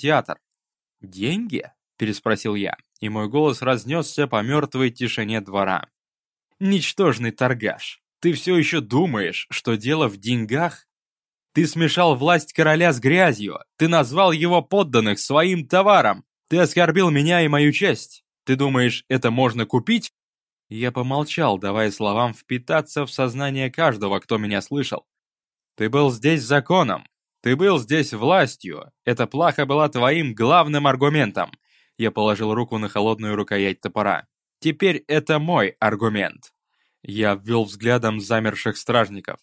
театр. «Деньги?» — переспросил я, и мой голос разнесся по мертвой тишине двора. «Ничтожный торгаш, ты все еще думаешь, что дело в деньгах? Ты смешал власть короля с грязью, ты назвал его подданных своим товаром, ты оскорбил меня и мою честь. Ты думаешь, это можно купить?» Я помолчал, давая словам впитаться в сознание каждого, кто меня слышал. «Ты был здесь законом, ты был здесь властью, эта плаха была твоим главным аргументом». Я положил руку на холодную рукоять топора. «Теперь это мой аргумент». Я ввел взглядом замерших стражников.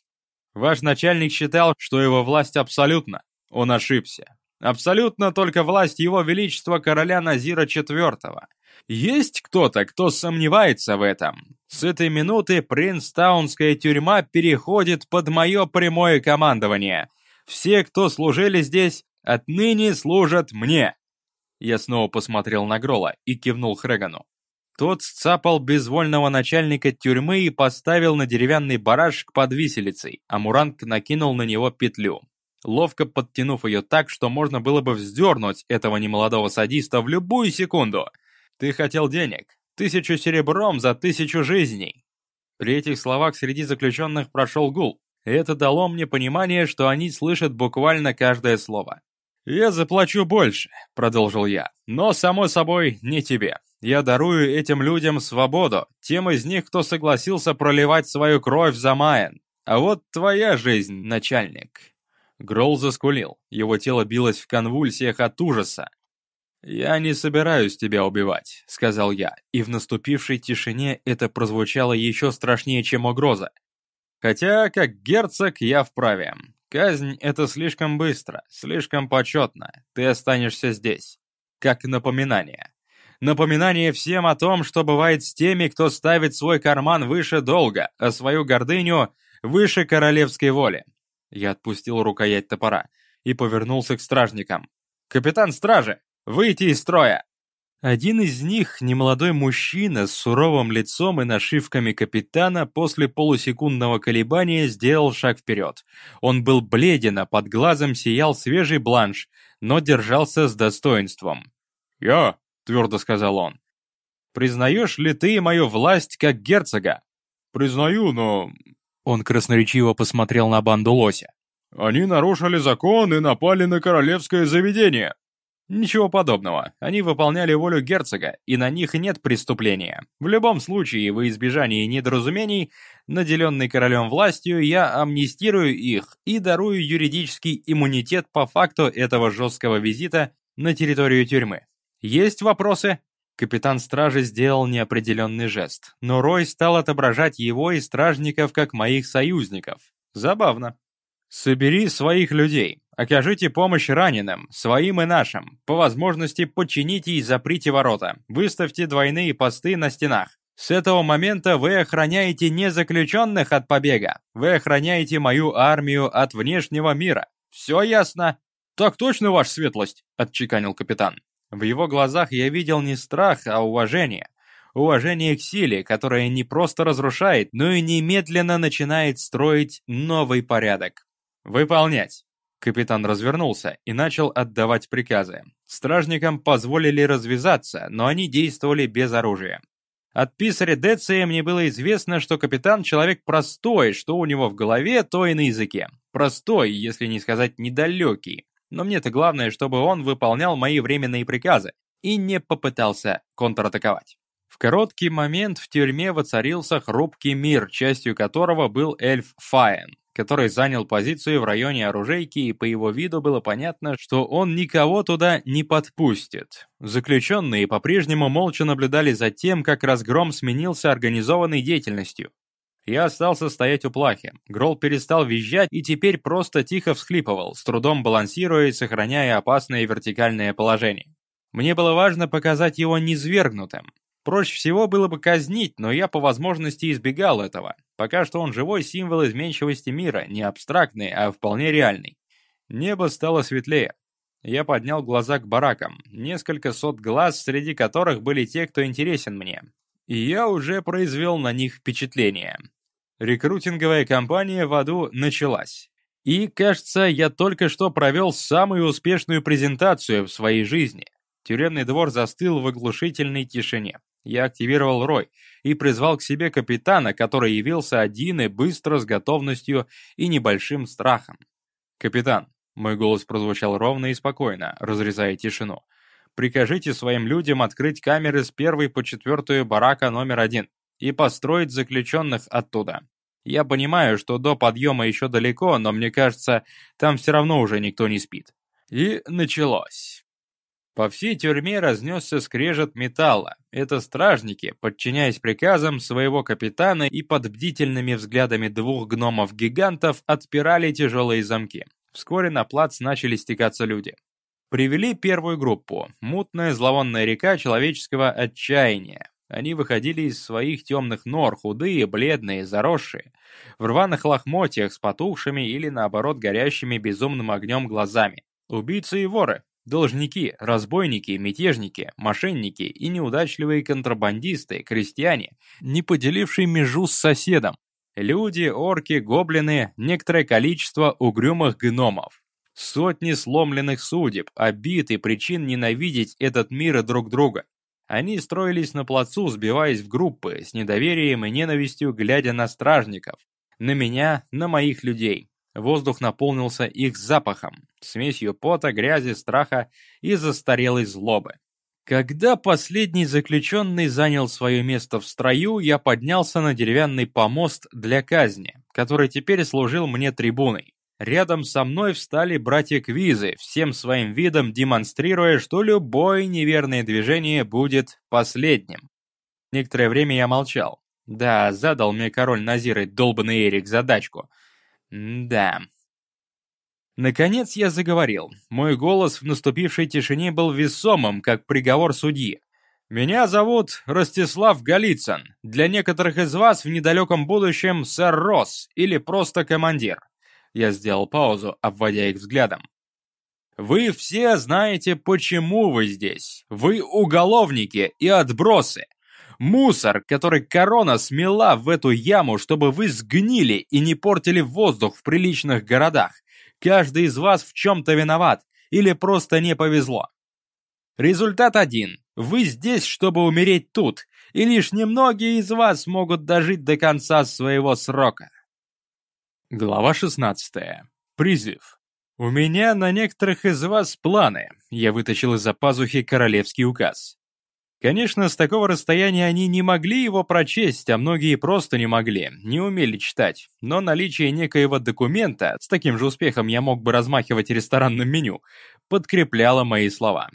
Ваш начальник считал, что его власть абсолютна. Он ошибся. Абсолютно только власть его величества короля Назира IV. Есть кто-то, кто сомневается в этом? С этой минуты Принстаунская тюрьма переходит под мое прямое командование. Все, кто служили здесь, отныне служат мне. Я снова посмотрел на Грола и кивнул Хрегану. Тот сцапал безвольного начальника тюрьмы и поставил на деревянный барашек под виселицей, а Муранг накинул на него петлю. Ловко подтянув ее так, что можно было бы вздернуть этого немолодого садиста в любую секунду. «Ты хотел денег. Тысячу серебром за тысячу жизней». При этих словах среди заключенных прошел гул. Это дало мне понимание, что они слышат буквально каждое слово. «Я заплачу больше», — продолжил я, — «но, само собой, не тебе. Я дарую этим людям свободу, тем из них, кто согласился проливать свою кровь за Майен. А вот твоя жизнь, начальник». Гролл заскулил, его тело билось в конвульсиях от ужаса. «Я не собираюсь тебя убивать», — сказал я, и в наступившей тишине это прозвучало еще страшнее, чем угроза. «Хотя, как герцог, я вправе. Казнь — это слишком быстро, слишком почетно. Ты останешься здесь. Как напоминание. Напоминание всем о том, что бывает с теми, кто ставит свой карман выше долга, а свою гордыню выше королевской воли. Я отпустил рукоять топора и повернулся к стражникам. «Капитан стражи, выйти из строя!» Один из них, немолодой мужчина с суровым лицом и нашивками капитана, после полусекундного колебания сделал шаг вперед. Он был бледен, а под глазом сиял свежий бланш, но держался с достоинством. «Я твердо сказал он. «Признаешь ли ты мою власть как герцога?» «Признаю, но...» Он красноречиво посмотрел на банду лося. «Они нарушили закон и напали на королевское заведение». «Ничего подобного. Они выполняли волю герцога, и на них нет преступления. В любом случае, во избежании недоразумений, наделенный королем властью, я амнистирую их и дарую юридический иммунитет по факту этого жесткого визита на территорию тюрьмы. «Есть вопросы?» Капитан стражи сделал неопределенный жест, но Рой стал отображать его и стражников как моих союзников. Забавно. «Собери своих людей, окажите помощь раненым, своим и нашим, по возможности подчините и заприте ворота, выставьте двойные посты на стенах. С этого момента вы охраняете не заключенных от побега, вы охраняете мою армию от внешнего мира. Все ясно?» «Так точно, ваша светлость», — отчеканил капитан. В его глазах я видел не страх, а уважение. Уважение к силе, которая не просто разрушает, но и немедленно начинает строить новый порядок. «Выполнять!» Капитан развернулся и начал отдавать приказы. Стражникам позволили развязаться, но они действовали без оружия. От писаря Деция мне было известно, что капитан человек простой, что у него в голове, то и на языке. Простой, если не сказать недалекий но мне-то главное, чтобы он выполнял мои временные приказы и не попытался контратаковать. В короткий момент в тюрьме воцарился хрупкий мир, частью которого был эльф Фаен, который занял позицию в районе оружейки, и по его виду было понятно, что он никого туда не подпустит. Заключенные по-прежнему молча наблюдали за тем, как разгром сменился организованной деятельностью. Я остался стоять у плахи. Грол перестал визжать и теперь просто тихо всхлипывал, с трудом балансируя и сохраняя опасное вертикальное положение. Мне было важно показать его низвергнутым. Проще всего было бы казнить, но я по возможности избегал этого. Пока что он живой символ изменчивости мира, не абстрактный, а вполне реальный. Небо стало светлее. Я поднял глаза к баракам, несколько сот глаз, среди которых были те, кто интересен мне. И я уже произвел на них впечатление. Рекрутинговая кампания в аду началась. И, кажется, я только что провел самую успешную презентацию в своей жизни. Тюремный двор застыл в оглушительной тишине. Я активировал Рой и призвал к себе капитана, который явился один и быстро с готовностью и небольшим страхом. «Капитан», — мой голос прозвучал ровно и спокойно, разрезая тишину, «прикажите своим людям открыть камеры с первой по четвертую барака номер один и построить заключенных оттуда. Я понимаю, что до подъема еще далеко, но мне кажется, там все равно уже никто не спит». И началось. По всей тюрьме разнесся скрежет металла. Это стражники, подчиняясь приказам своего капитана и под бдительными взглядами двух гномов-гигантов, отпирали тяжелые замки. Вскоре на плац начали стекаться люди. Привели первую группу. Мутная зловонная река человеческого отчаяния. Они выходили из своих темных нор, худые, бледные, заросшие, в рваных лохмотьях с потухшими или, наоборот, горящими безумным огнем глазами. Убийцы и воры, Должники, разбойники, мятежники, мошенники и неудачливые контрабандисты, крестьяне, не поделившие межу с соседом. Люди, орки, гоблины, некоторое количество угрюмых гномов. Сотни сломленных судеб, обид и причин ненавидеть этот мир и друг друга. Они строились на плацу, сбиваясь в группы, с недоверием и ненавистью глядя на стражников. На меня, на моих людей. Воздух наполнился их запахом, смесью пота, грязи, страха и застарелой злобы. Когда последний заключенный занял свое место в строю, я поднялся на деревянный помост для казни, который теперь служил мне трибуной. Рядом со мной встали братья Квизы, всем своим видом демонстрируя, что любое неверное движение будет последним. Некоторое время я молчал. Да, задал мне король Назир и долбанный Эрик задачку — да. Наконец я заговорил. Мой голос в наступившей тишине был весомым, как приговор судьи. «Меня зовут Ростислав Голицын. Для некоторых из вас в недалеком будущем сэр Росс или просто командир». Я сделал паузу, обводя их взглядом. «Вы все знаете, почему вы здесь. Вы уголовники и отбросы. Мусор, который корона смела в эту яму, чтобы вы сгнили и не портили воздух в приличных городах. Каждый из вас в чем-то виноват или просто не повезло. Результат один. Вы здесь, чтобы умереть тут, и лишь немногие из вас могут дожить до конца своего срока. Глава 16. Призыв. «У меня на некоторых из вас планы», — я вытащил из-за пазухи королевский указ. Конечно, с такого расстояния они не могли его прочесть, а многие просто не могли, не умели читать. Но наличие некоего документа, с таким же успехом я мог бы размахивать ресторанным меню, подкрепляло мои слова.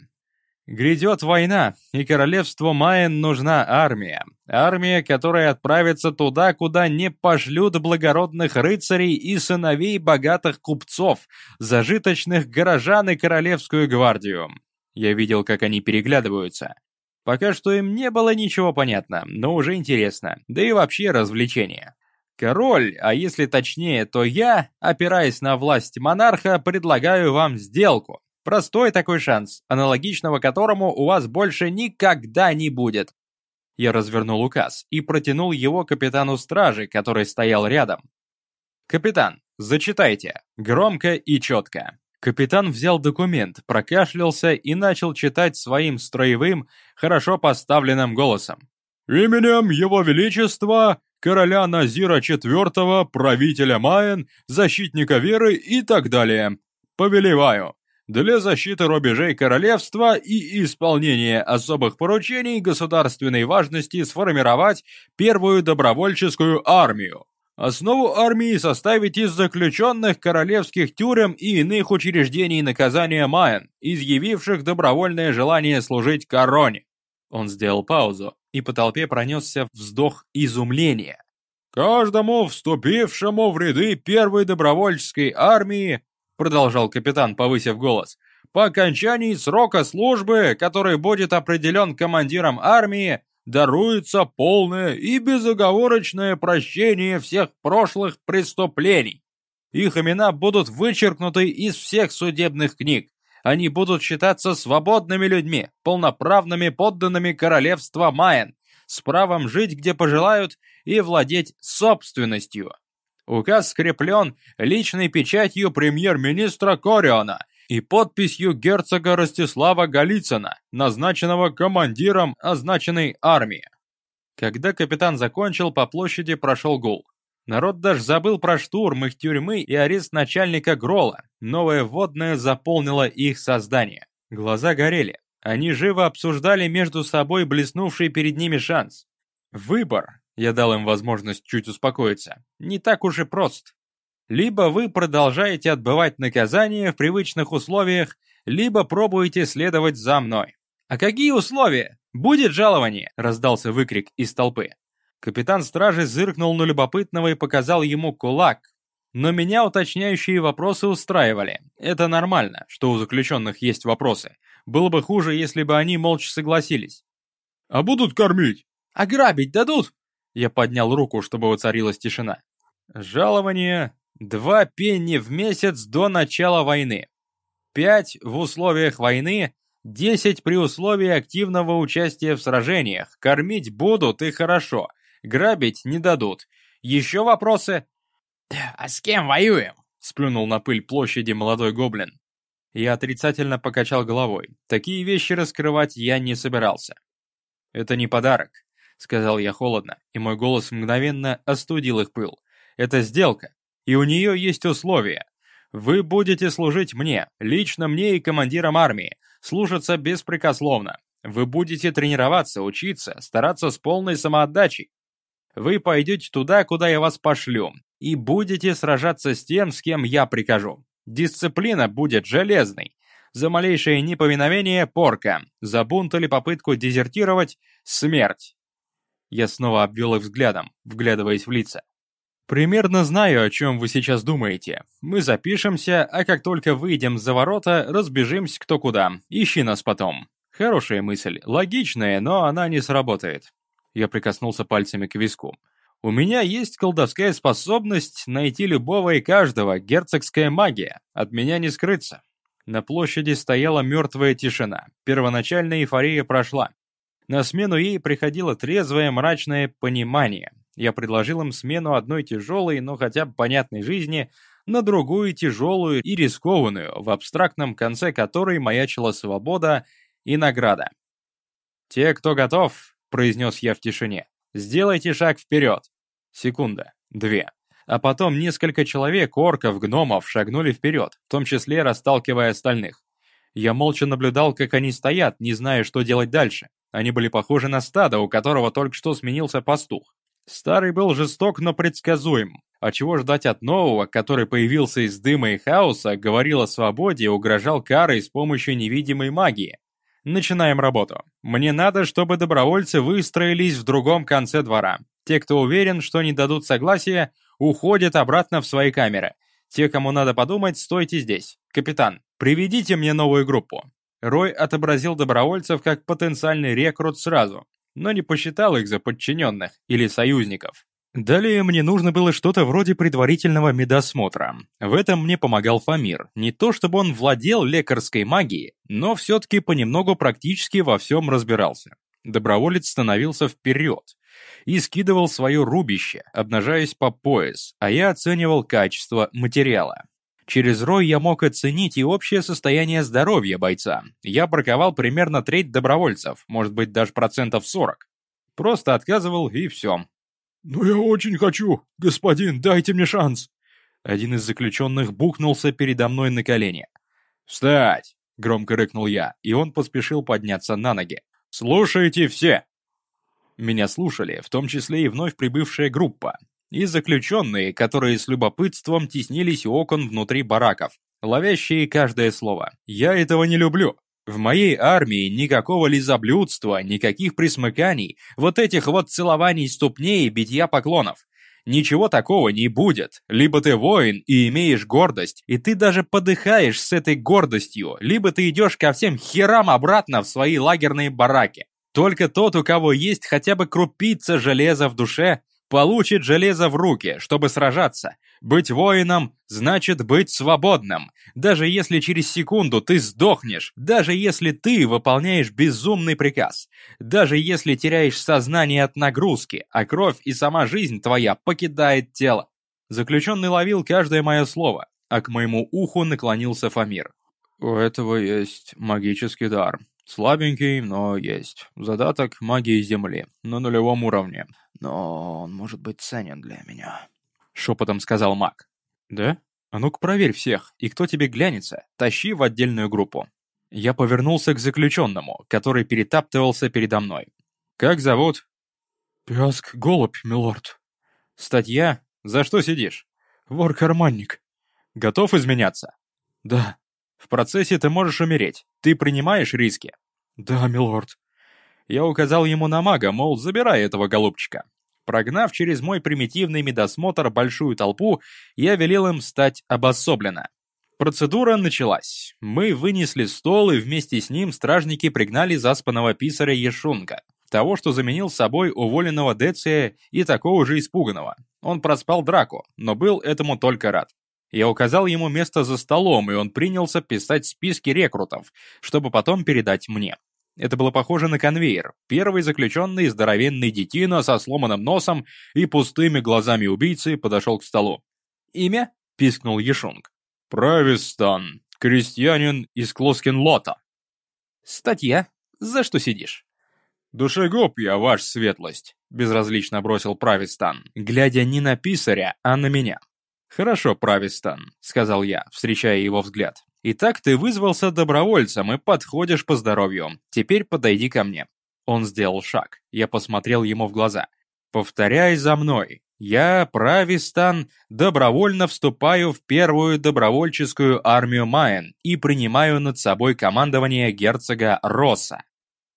Грядет война, и королевству Майен нужна армия. Армия, которая отправится туда, куда не пошлют благородных рыцарей и сыновей богатых купцов, зажиточных горожан и королевскую гвардию. Я видел, как они переглядываются. Пока что им не было ничего понятно, но уже интересно, да и вообще развлечение. Король, а если точнее, то я, опираясь на власть монарха, предлагаю вам сделку. Простой такой шанс, аналогичного которому у вас больше никогда не будет. Я развернул указ и протянул его капитану стражи, который стоял рядом. «Капитан, зачитайте, громко и четко». Капитан взял документ, прокашлялся и начал читать своим строевым, хорошо поставленным голосом. «Именем Его Величества, короля Назира IV, правителя Майен, защитника веры и так далее. Повелеваю, для защиты рубежей королевства и исполнения особых поручений государственной важности сформировать первую добровольческую армию, Основу армии составить из заключенных королевских тюрем и иных учреждений наказания Майен, изъявивших добровольное желание служить короне. Он сделал паузу, и по толпе пронесся вздох изумления. «Каждому вступившему в ряды первой добровольческой армии, продолжал капитан, повысив голос, по окончании срока службы, который будет определен командиром армии, даруется полное и безоговорочное прощение всех прошлых преступлений. Их имена будут вычеркнуты из всех судебных книг. Они будут считаться свободными людьми, полноправными подданными королевства Майен, с правом жить где пожелают и владеть собственностью. Указ скреплен личной печатью премьер-министра Кориона и подписью герцога Ростислава Голицына, назначенного командиром означенной армии. Когда капитан закончил, по площади прошел гул. Народ даже забыл про штурм их тюрьмы и арест начальника Грола. Новое водное заполнило их создание. Глаза горели. Они живо обсуждали между собой блеснувший перед ними шанс. Выбор, я дал им возможность чуть успокоиться, не так уж и прост. Либо вы продолжаете отбывать наказание в привычных условиях, либо пробуете следовать за мной. «А какие условия? Будет жалование!» – раздался выкрик из толпы. Капитан стражи зыркнул на любопытного и показал ему кулак. Но меня уточняющие вопросы устраивали. Это нормально, что у заключенных есть вопросы. Было бы хуже, если бы они молча согласились. «А будут кормить?» «А грабить дадут?» Я поднял руку, чтобы воцарилась тишина. Жалование два пенни в месяц до начала войны. Пять в условиях войны, десять при условии активного участия в сражениях. Кормить будут и хорошо. Грабить не дадут. Еще вопросы? «А с кем воюем?» — сплюнул на пыль площади молодой гоблин. Я отрицательно покачал головой. Такие вещи раскрывать я не собирался. Это не подарок сказал я холодно, и мой голос мгновенно остудил их пыл. «Это сделка, и у нее есть условия. Вы будете служить мне, лично мне и командирам армии, слушаться беспрекословно. Вы будете тренироваться, учиться, стараться с полной самоотдачей. Вы пойдете туда, куда я вас пошлю, и будете сражаться с тем, с кем я прикажу. Дисциплина будет железной. За малейшее неповиновение – порка, за бунт или попытку дезертировать – смерть. Я снова обвел их взглядом, вглядываясь в лица. «Примерно знаю, о чем вы сейчас думаете. Мы запишемся, а как только выйдем за ворота, разбежимся кто куда. Ищи нас потом». Хорошая мысль, логичная, но она не сработает. Я прикоснулся пальцами к виску. У меня есть колдовская способность найти любого и каждого, герцогская магия. От меня не скрыться. На площади стояла мертвая тишина. Первоначальная эйфория прошла. На смену ей приходило трезвое мрачное понимание. Я предложил им смену одной тяжелой, но хотя бы понятной жизни, на другую тяжелую и рискованную, в абстрактном конце которой маячила свобода и награда. «Те, кто готов», — произнес я в тишине, — «сделайте шаг вперед». Секунда, две. А потом несколько человек, орков, гномов, шагнули вперед, в том числе расталкивая остальных. Я молча наблюдал, как они стоят, не зная, что делать дальше. Они были похожи на стадо, у которого только что сменился пастух. Старый был жесток, но предсказуем. А чего ждать от нового, который появился из дыма и хаоса, говорил о свободе и угрожал карой с помощью невидимой магии? Начинаем работу. Мне надо, чтобы добровольцы выстроились в другом конце двора. Те, кто уверен, что не дадут согласия, уходят обратно в свои камеры. Те, кому надо подумать, стойте здесь. Капитан, приведите мне новую группу. Рой отобразил добровольцев как потенциальный рекрут сразу, но не посчитал их за подчиненных или союзников. Далее мне нужно было что-то вроде предварительного медосмотра. В этом мне помогал Фамир. Не то чтобы он владел лекарской магией, но все-таки понемногу практически во всем разбирался. Доброволец становился вперед и скидывал свое рубище, обнажаясь по пояс, а я оценивал качество материала. Через рой я мог оценить и общее состояние здоровья бойца. Я браковал примерно треть добровольцев, может быть даже процентов 40. Просто отказывал и все. «Ну я очень хочу, господин, дайте мне шанс!» Один из заключенных бухнулся передо мной на колени. «Встать!» — громко рыкнул я, и он поспешил подняться на ноги. «Слушайте все!» Меня слушали, в том числе и вновь прибывшая группа и заключенные, которые с любопытством теснились у окон внутри бараков, ловящие каждое слово. «Я этого не люблю. В моей армии никакого лизоблюдства, никаких присмыканий, вот этих вот целований ступней и битья поклонов. Ничего такого не будет. Либо ты воин и имеешь гордость, и ты даже подыхаешь с этой гордостью, либо ты идешь ко всем херам обратно в свои лагерные бараки. Только тот, у кого есть хотя бы крупица железа в душе, получит железо в руки, чтобы сражаться. Быть воином значит быть свободным. Даже если через секунду ты сдохнешь, даже если ты выполняешь безумный приказ, даже если теряешь сознание от нагрузки, а кровь и сама жизнь твоя покидает тело. Заключенный ловил каждое мое слово, а к моему уху наклонился Фамир. «У этого есть магический дар. Слабенький, но есть. Задаток магии Земли, на нулевом уровне. Но он может быть ценен для меня», — шепотом сказал маг. «Да? А ну-ка проверь всех, и кто тебе глянется, тащи в отдельную группу». Я повернулся к заключенному, который перетаптывался передо мной. «Как зовут?» «Пяск Голубь, милорд». «Статья? За что сидишь?» «Вор-карманник». «Готов изменяться?» «Да». «В процессе ты можешь умереть. Ты принимаешь риски?» «Да, милорд». Я указал ему на мага, мол, забирай этого голубчика. Прогнав через мой примитивный медосмотр большую толпу, я велел им стать обособленно. Процедура началась. Мы вынесли стол, и вместе с ним стражники пригнали заспанного писаря Ешунга, того, что заменил собой уволенного Деция и такого же испуганного. Он проспал драку, но был этому только рад. Я указал ему место за столом, и он принялся писать списки рекрутов, чтобы потом передать мне. Это было похоже на конвейер. Первый заключенный, здоровенный детина со сломанным носом и пустыми глазами убийцы подошел к столу. «Имя?» — пискнул Ешунг. «Правистан, крестьянин из Клоскин-Лота». «Статья? За что сидишь?» «Душегуб я, ваша светлость», — безразлично бросил Правистан, глядя не на писаря, а на меня. «Хорошо, Правистан», — сказал я, встречая его взгляд. «Итак, ты вызвался добровольцем и подходишь по здоровью. Теперь подойди ко мне». Он сделал шаг. Я посмотрел ему в глаза. «Повторяй за мной. Я, Правистан, добровольно вступаю в первую добровольческую армию Майен и принимаю над собой командование герцога Росса».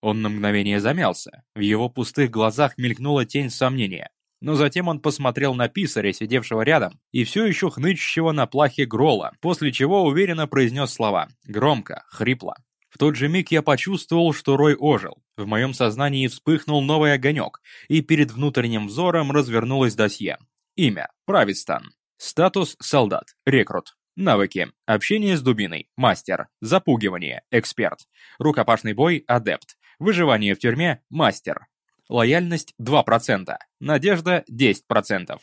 Он на мгновение замялся. В его пустых глазах мелькнула тень сомнения. Но затем он посмотрел на писаря, сидевшего рядом, и все еще хнычущего на плахе Грола, после чего уверенно произнес слова, громко, хрипло. В тот же миг я почувствовал, что Рой ожил. В моем сознании вспыхнул новый огонек, и перед внутренним взором развернулось досье. Имя – Правистан. Статус – солдат, рекрут. Навыки. Общение с дубиной. Мастер. Запугивание. Эксперт. Рукопашный бой. Адепт. Выживание в тюрьме. Мастер. Лояльность 2%, надежда 10%,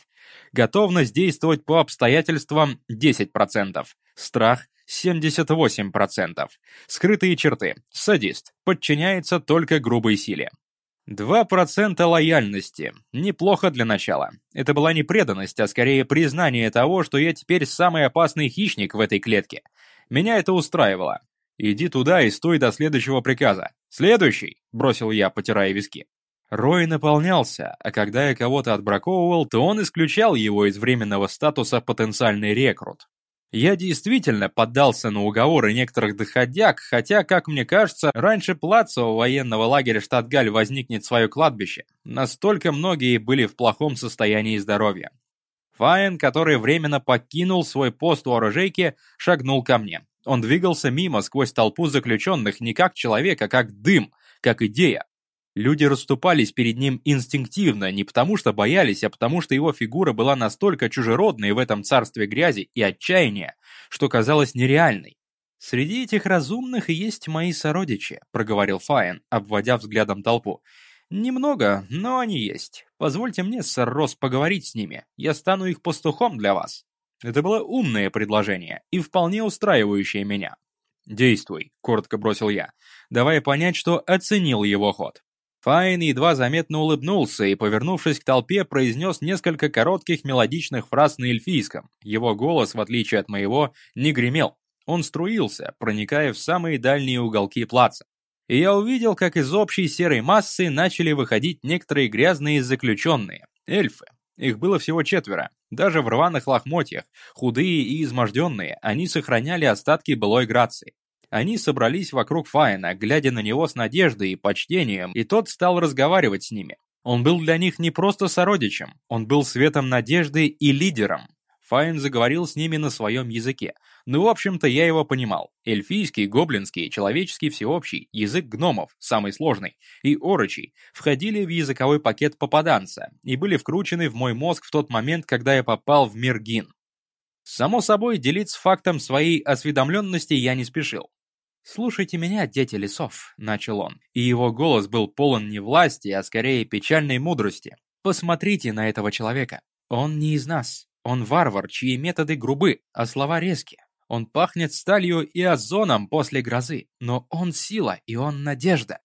готовность действовать по обстоятельствам 10%, страх 78%, скрытые черты, садист, подчиняется только грубой силе. 2% лояльности. Неплохо для начала. Это была не преданность, а скорее признание того, что я теперь самый опасный хищник в этой клетке. Меня это устраивало. «Иди туда и стой до следующего приказа. Следующий!» – бросил я, потирая виски. Рой наполнялся, а когда я кого-то отбраковывал, то он исключал его из временного статуса потенциальный рекрут. Я действительно поддался на уговоры некоторых доходяг, хотя, как мне кажется, раньше Плацева военного лагеря штат Галь возникнет свое кладбище. Настолько многие были в плохом состоянии здоровья. Файн, который временно покинул свой пост у оружейки, шагнул ко мне. Он двигался мимо сквозь толпу заключенных не как человек, а как дым, как идея. Люди расступались перед ним инстинктивно, не потому что боялись, а потому что его фигура была настолько чужеродной в этом царстве грязи и отчаяния, что казалась нереальной. «Среди этих разумных есть мои сородичи», — проговорил Фаин, обводя взглядом толпу. «Немного, но они есть. Позвольте мне, сэр Росс, поговорить с ними. Я стану их пастухом для вас». Это было умное предложение и вполне устраивающее меня. «Действуй», — коротко бросил я, давая понять, что оценил его ход. Файн едва заметно улыбнулся и, повернувшись к толпе, произнес несколько коротких мелодичных фраз на эльфийском. Его голос, в отличие от моего, не гремел. Он струился, проникая в самые дальние уголки плаца. И я увидел, как из общей серой массы начали выходить некоторые грязные заключенные, эльфы. Их было всего четверо. Даже в рваных лохмотьях, худые и изможденные, они сохраняли остатки былой грации. Они собрались вокруг Фаина, глядя на него с надеждой и почтением, и тот стал разговаривать с ними. Он был для них не просто сородичем, он был светом надежды и лидером. Файн заговорил с ними на своем языке. Ну, в общем-то, я его понимал. Эльфийский, гоблинский, человеческий всеобщий, язык гномов, самый сложный, и орочий, входили в языковой пакет попаданца и были вкручены в мой мозг в тот момент, когда я попал в мир Гин. Само собой, делиться фактом своей осведомленности я не спешил. «Слушайте меня, дети лесов», — начал он, и его голос был полон не власти, а скорее печальной мудрости. «Посмотрите на этого человека. Он не из нас. Он варвар, чьи методы грубы, а слова резки. Он пахнет сталью и озоном после грозы, но он сила и он надежда.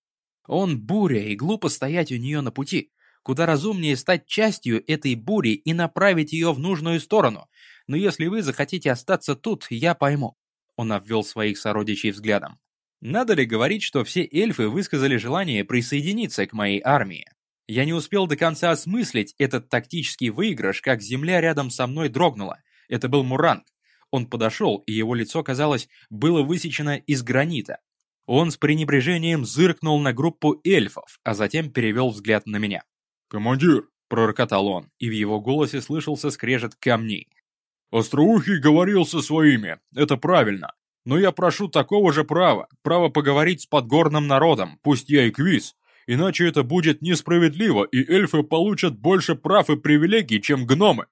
Он буря, и глупо стоять у нее на пути. Куда разумнее стать частью этой бури и направить ее в нужную сторону. Но если вы захотите остаться тут, я пойму. Он обвел своих сородичей взглядом. Надо ли говорить, что все эльфы высказали желание присоединиться к моей армии? Я не успел до конца осмыслить этот тактический выигрыш, как земля рядом со мной дрогнула. Это был Муранг. Он подошел, и его лицо, казалось, было высечено из гранита. Он с пренебрежением зыркнул на группу эльфов, а затем перевел взгляд на меня. «Командир!» – пророкотал он, и в его голосе слышался скрежет камней. «Остроухий говорил со своими, это правильно. Но я прошу такого же права, право поговорить с подгорным народом, пусть я и квиз, Иначе это будет несправедливо, и эльфы получат больше прав и привилегий, чем гномы.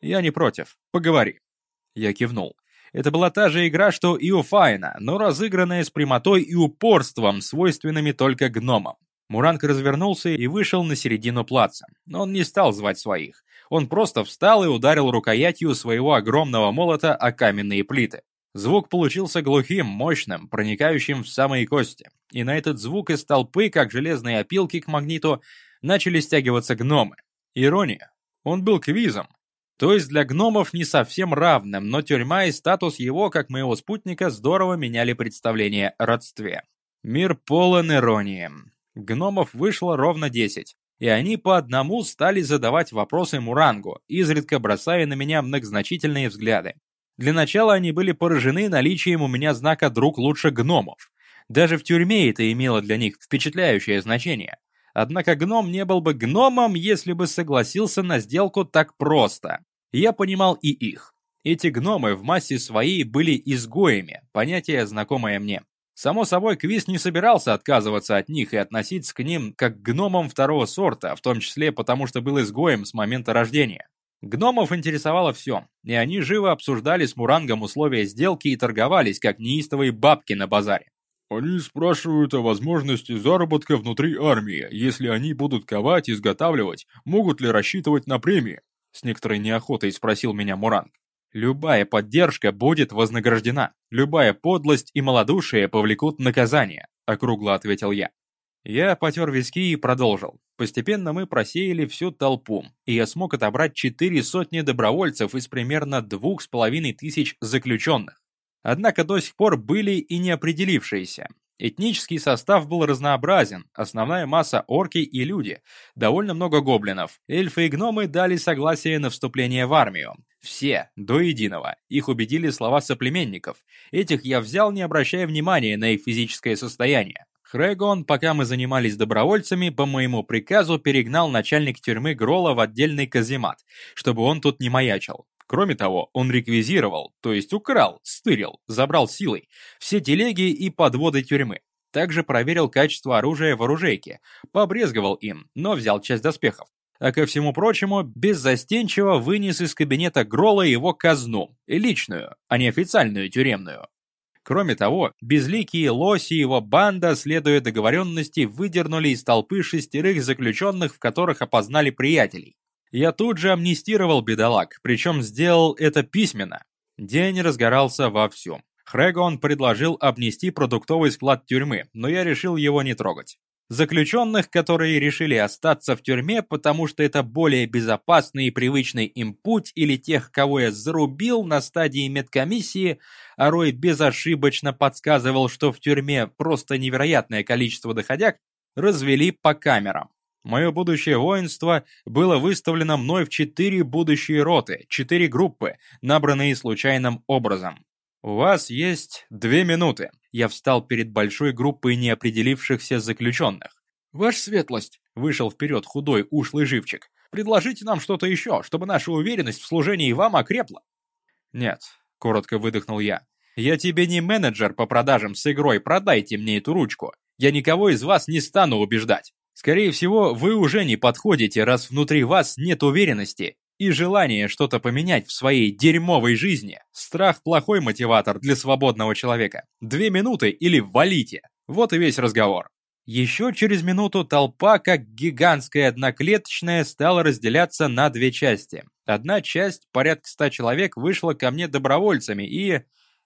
Я не против. Поговори. Я кивнул. Это была та же игра, что и у Файна, но разыгранная с прямотой и упорством, свойственными только гномам. Муранг развернулся и вышел на середину плаца. Но он не стал звать своих. Он просто встал и ударил рукоятью своего огромного молота о каменные плиты. Звук получился глухим, мощным, проникающим в самые кости. И на этот звук из толпы, как железные опилки к магниту, начали стягиваться гномы. Ирония. Он был квизом. То есть для гномов не совсем равным, но тюрьма и статус его, как моего спутника, здорово меняли представление о родстве. Мир полон иронии. Гномов вышло ровно 10, и они по одному стали задавать вопросы Мурангу, изредка бросая на меня многозначительные взгляды. Для начала они были поражены наличием у меня знака «друг лучше гномов». Даже в тюрьме это имело для них впечатляющее значение. Однако гном не был бы гномом, если бы согласился на сделку так просто. Я понимал и их. Эти гномы в массе своей были изгоями, понятие знакомое мне. Само собой, Квиз не собирался отказываться от них и относиться к ним как к гномам второго сорта, в том числе потому, что был изгоем с момента рождения. Гномов интересовало все, и они живо обсуждали с Мурангом условия сделки и торговались, как неистовые бабки на базаре. «Они спрашивают о возможности заработка внутри армии. Если они будут ковать, изготавливать, могут ли рассчитывать на премии?» С некоторой неохотой спросил меня Муранг. «Любая поддержка будет вознаграждена. Любая подлость и малодушие повлекут наказание», — округло ответил я. Я потер виски и продолжил. Постепенно мы просеяли всю толпу, и я смог отобрать четыре сотни добровольцев из примерно двух с половиной тысяч заключенных. Однако до сих пор были и неопределившиеся. Этнический состав был разнообразен, основная масса орки и люди, довольно много гоблинов. Эльфы и гномы дали согласие на вступление в армию. Все, до единого. Их убедили слова соплеменников. Этих я взял, не обращая внимания на их физическое состояние. Хрегон, пока мы занимались добровольцами, по моему приказу перегнал начальник тюрьмы Грола в отдельный каземат, чтобы он тут не маячил. Кроме того, он реквизировал, то есть украл, стырил, забрал силой, все телеги и подводы тюрьмы. Также проверил качество оружия в оружейке, побрезговал им, но взял часть доспехов. А ко всему прочему, беззастенчиво вынес из кабинета Грола его казну, личную, а не официальную тюремную. Кроме того, безликие лоси и его банда, следуя договоренности, выдернули из толпы шестерых заключенных, в которых опознали приятелей. Я тут же амнистировал бедолаг, причем сделал это письменно. День разгорался вовсю. Хрегон предложил обнести продуктовый склад тюрьмы, но я решил его не трогать. Заключенных, которые решили остаться в тюрьме, потому что это более безопасный и привычный им путь, или тех, кого я зарубил на стадии медкомиссии, а Рой безошибочно подсказывал, что в тюрьме просто невероятное количество доходяг, развели по камерам. Мое будущее воинство было выставлено мной в четыре будущие роты, четыре группы, набранные случайным образом. «У вас есть две минуты». Я встал перед большой группой неопределившихся заключенных. «Ваша светлость», — вышел вперед худой, ушлый живчик, «предложите нам что-то еще, чтобы наша уверенность в служении вам окрепла». «Нет», — коротко выдохнул я. «Я тебе не менеджер по продажам с игрой, продайте мне эту ручку. Я никого из вас не стану убеждать. Скорее всего, вы уже не подходите, раз внутри вас нет уверенности, и желание что-то поменять в своей дерьмовой жизни. Страх – плохой мотиватор для свободного человека. Две минуты или валите. Вот и весь разговор. Еще через минуту толпа, как гигантская одноклеточная, стала разделяться на две части. Одна часть, порядка ста человек, вышла ко мне добровольцами, и...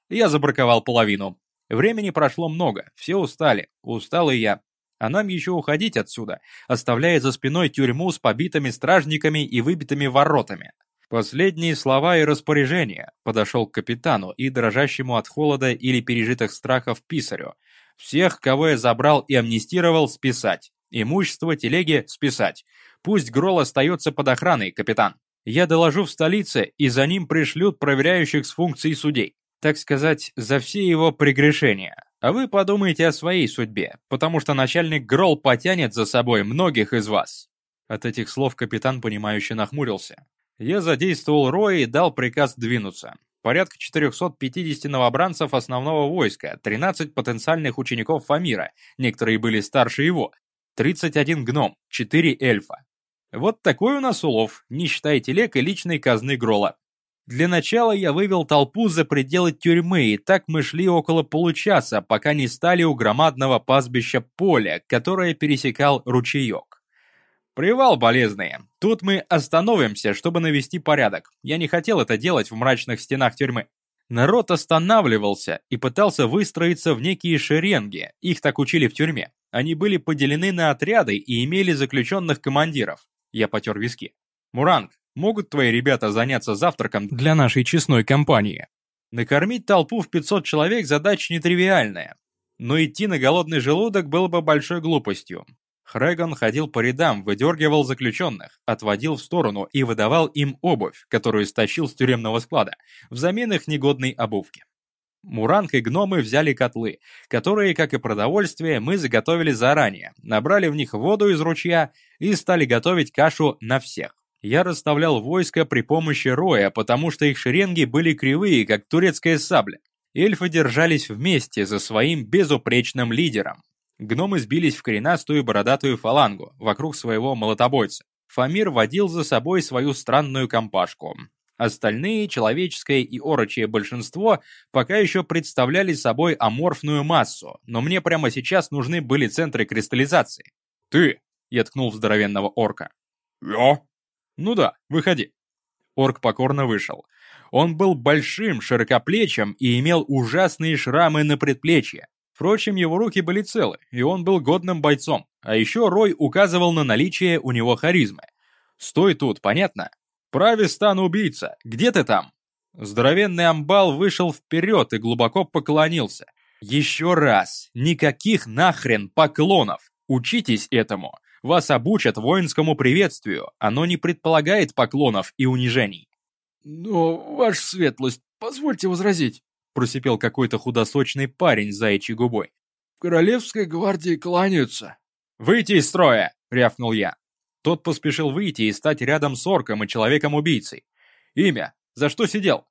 Я забраковал половину. Времени прошло много, все устали, устал и я. А нам еще уходить отсюда, оставляя за спиной тюрьму с побитыми стражниками и выбитыми воротами. Последние слова и распоряжения подошел к капитану и дрожащему от холода или пережитых страхов писарю. Всех, кого я забрал и амнистировал, списать. Имущество телеги списать. Пусть Грол остается под охраной, капитан. Я доложу в столице, и за ним пришлют проверяющих с функцией судей. Так сказать, за все его прегрешения. А вы подумайте о своей судьбе, потому что начальник Грол потянет за собой многих из вас». От этих слов капитан, понимающе нахмурился. Я задействовал Роя и дал приказ двинуться. Порядка 450 новобранцев основного войска, 13 потенциальных учеников Фамира, некоторые были старше его, 31 гном, 4 эльфа. Вот такой у нас улов, не считая телег и личной казны Грола. Для начала я вывел толпу за пределы тюрьмы, и так мы шли около получаса, пока не стали у громадного пастбища поля, которое пересекал ручеек. «Привал, болезные. Тут мы остановимся, чтобы навести порядок. Я не хотел это делать в мрачных стенах тюрьмы». Народ останавливался и пытался выстроиться в некие шеренги, их так учили в тюрьме. Они были поделены на отряды и имели заключенных командиров. Я потер виски. «Муранг, Могут твои ребята заняться завтраком для нашей честной компании? Накормить толпу в 500 человек задача нетривиальная. Но идти на голодный желудок было бы большой глупостью. Хрегон ходил по рядам, выдергивал заключенных, отводил в сторону и выдавал им обувь, которую стащил с тюремного склада, взамен их негодной обувки. Муранг и гномы взяли котлы, которые, как и продовольствие, мы заготовили заранее, набрали в них воду из ручья и стали готовить кашу на всех. Я расставлял войско при помощи роя, потому что их шеренги были кривые, как турецкая сабля. Эльфы держались вместе за своим безупречным лидером. Гномы сбились в коренастую бородатую фалангу вокруг своего молотобойца. Фамир водил за собой свою странную компашку. Остальные, человеческое и орочье большинство, пока еще представляли собой аморфную массу, но мне прямо сейчас нужны были центры кристаллизации. «Ты!» — я ткнул в здоровенного орка. «Я?» «Ну да, выходи». Орк покорно вышел. Он был большим, широкоплечим и имел ужасные шрамы на предплечье. Впрочем, его руки были целы, и он был годным бойцом. А еще Рой указывал на наличие у него харизмы. «Стой тут, понятно?» «Правистан убийца, где ты там?» Здоровенный амбал вышел вперед и глубоко поклонился. «Еще раз, никаких нахрен поклонов! Учитесь этому! Вас обучат воинскому приветствию, оно не предполагает поклонов и унижений». «Но, ваша светлость, позвольте возразить», просипел какой-то худосочный парень с заячьей губой. «В королевской гвардии кланяются». «Выйти из строя!» — рявкнул я. Тот поспешил выйти и стать рядом с орком и человеком-убийцей. «Имя? За что сидел?»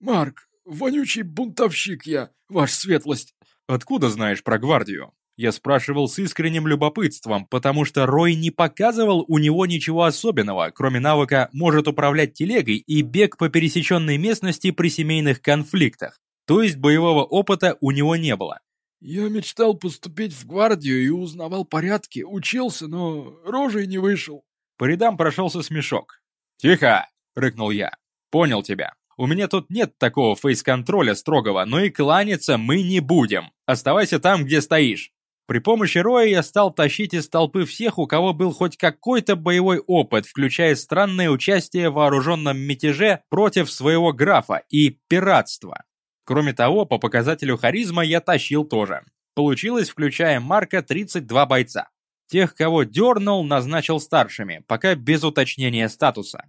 «Марк, вонючий бунтовщик я, ваша светлость». «Откуда знаешь про гвардию?» Я спрашивал с искренним любопытством, потому что Рой не показывал у него ничего особенного, кроме навыка «может управлять телегой» и бег по пересеченной местности при семейных конфликтах. То есть боевого опыта у него не было. «Я мечтал поступить в гвардию и узнавал порядки, учился, но рожей не вышел». По рядам прошелся смешок. «Тихо!» — рыкнул я. «Понял тебя. У меня тут нет такого фейс-контроля строгого, но и кланяться мы не будем. Оставайся там, где стоишь. При помощи Роя я стал тащить из толпы всех, у кого был хоть какой-то боевой опыт, включая странное участие в вооруженном мятеже против своего графа и пиратства. Кроме того, по показателю харизма я тащил тоже. Получилось, включая Марка, 32 бойца. Тех, кого дернул, назначил старшими, пока без уточнения статуса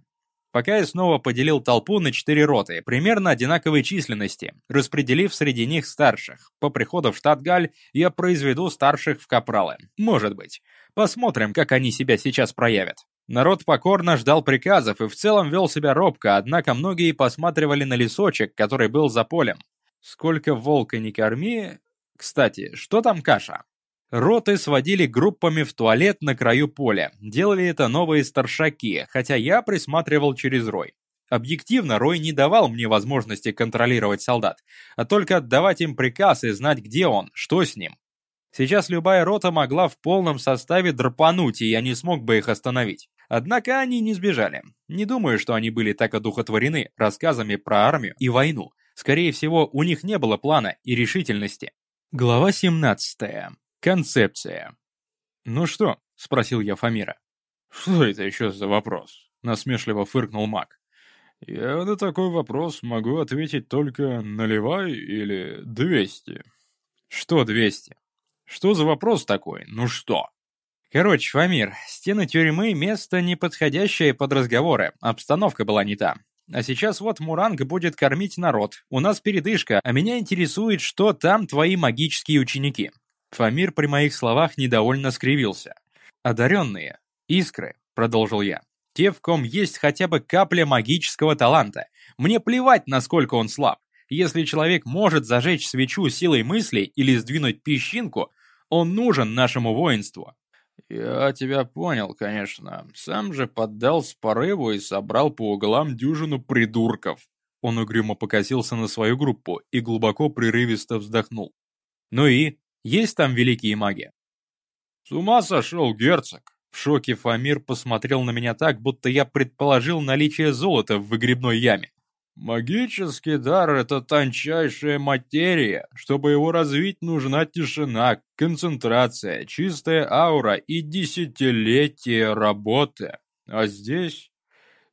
пока я снова поделил толпу на четыре роты, примерно одинаковой численности, распределив среди них старших. По приходу в штат Галь я произведу старших в капралы. Может быть. Посмотрим, как они себя сейчас проявят. Народ покорно ждал приказов и в целом вел себя робко, однако многие посматривали на лесочек, который был за полем. Сколько волка не корми... Кстати, что там каша? Роты сводили группами в туалет на краю поля. Делали это новые старшаки, хотя я присматривал через Рой. Объективно, Рой не давал мне возможности контролировать солдат, а только отдавать им приказ и знать, где он, что с ним. Сейчас любая рота могла в полном составе драпануть, и я не смог бы их остановить. Однако они не сбежали. Не думаю, что они были так одухотворены рассказами про армию и войну. Скорее всего, у них не было плана и решительности. Глава 17. Концепция. «Ну что?» — спросил я Фамира. «Что это еще за вопрос?» — насмешливо фыркнул маг. «Я на такой вопрос могу ответить только «наливай» или «двести». «Что двести? Что за вопрос такой? Ну что?» Короче, Фамир, стены тюрьмы — место неподходящее под разговоры, обстановка была не та. А сейчас вот Муранг будет кормить народ, у нас передышка, а меня интересует, что там твои магические ученики. Фамир при моих словах недовольно скривился. Одаренные, искры, продолжил я. Те, в ком есть хотя бы капля магического таланта. Мне плевать, насколько он слаб. Если человек может зажечь свечу силой мысли или сдвинуть песчинку, он нужен нашему воинству. «Я тебя понял, конечно. Сам же поддался порыву и собрал по углам дюжину придурков». Он угрюмо покосился на свою группу и глубоко прерывисто вздохнул. «Ну и? Есть там великие маги?» «С ума сошел герцог!» В шоке Фамир посмотрел на меня так, будто я предположил наличие золота в выгребной яме. Магический дар — это тончайшая материя. Чтобы его развить, нужна тишина, концентрация, чистая аура и десятилетия работы. А здесь...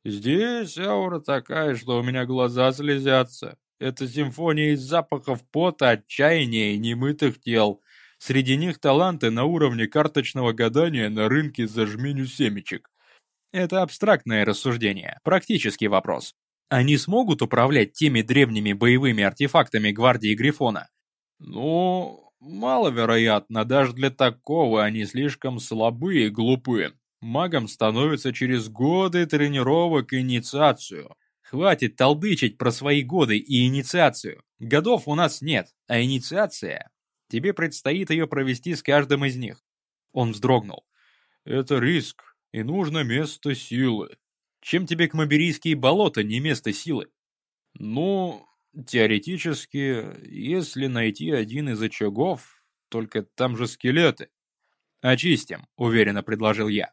Здесь аура такая, что у меня глаза слезятся. Это симфония из запахов пота, отчаяния и немытых тел. Среди них таланты на уровне карточного гадания на рынке за жменю семечек. Это абстрактное рассуждение, практический вопрос. Они смогут управлять теми древними боевыми артефактами гвардии Грифона? Ну, маловероятно, даже для такого они слишком слабые и глупые. Магом становится через годы тренировок и инициацию. Хватит толдычить про свои годы и инициацию. Годов у нас нет, а инициация... Тебе предстоит ее провести с каждым из них. Он вздрогнул. Это риск, и нужно место силы. Чем тебе к Маберийские болота не место силы? Ну, теоретически, если найти один из очагов, только там же скелеты. Очистим, уверенно предложил я.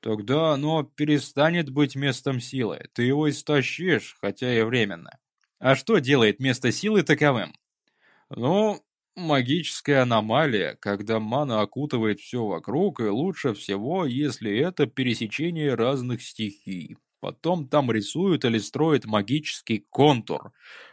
Тогда оно перестанет быть местом силы, ты его истощишь, хотя и временно. А что делает место силы таковым? Ну, магическая аномалия, когда мана окутывает все вокруг, и лучше всего, если это пересечение разных стихий. Потом там рисуют или строят магический контур,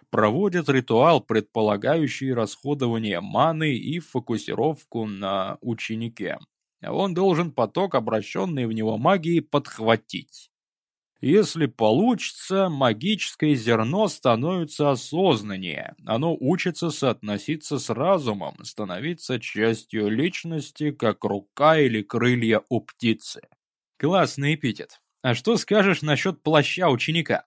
проводят ритуал, предполагающий расходование маны и фокусировку на ученике. Он должен поток, обращенный в него магии, подхватить. Если получится, магическое зерно становится осознаннее. Оно учится соотноситься с разумом, становиться частью личности, как рука или крылья у птицы. Классный эпитет. А что скажешь насчет плаща ученика?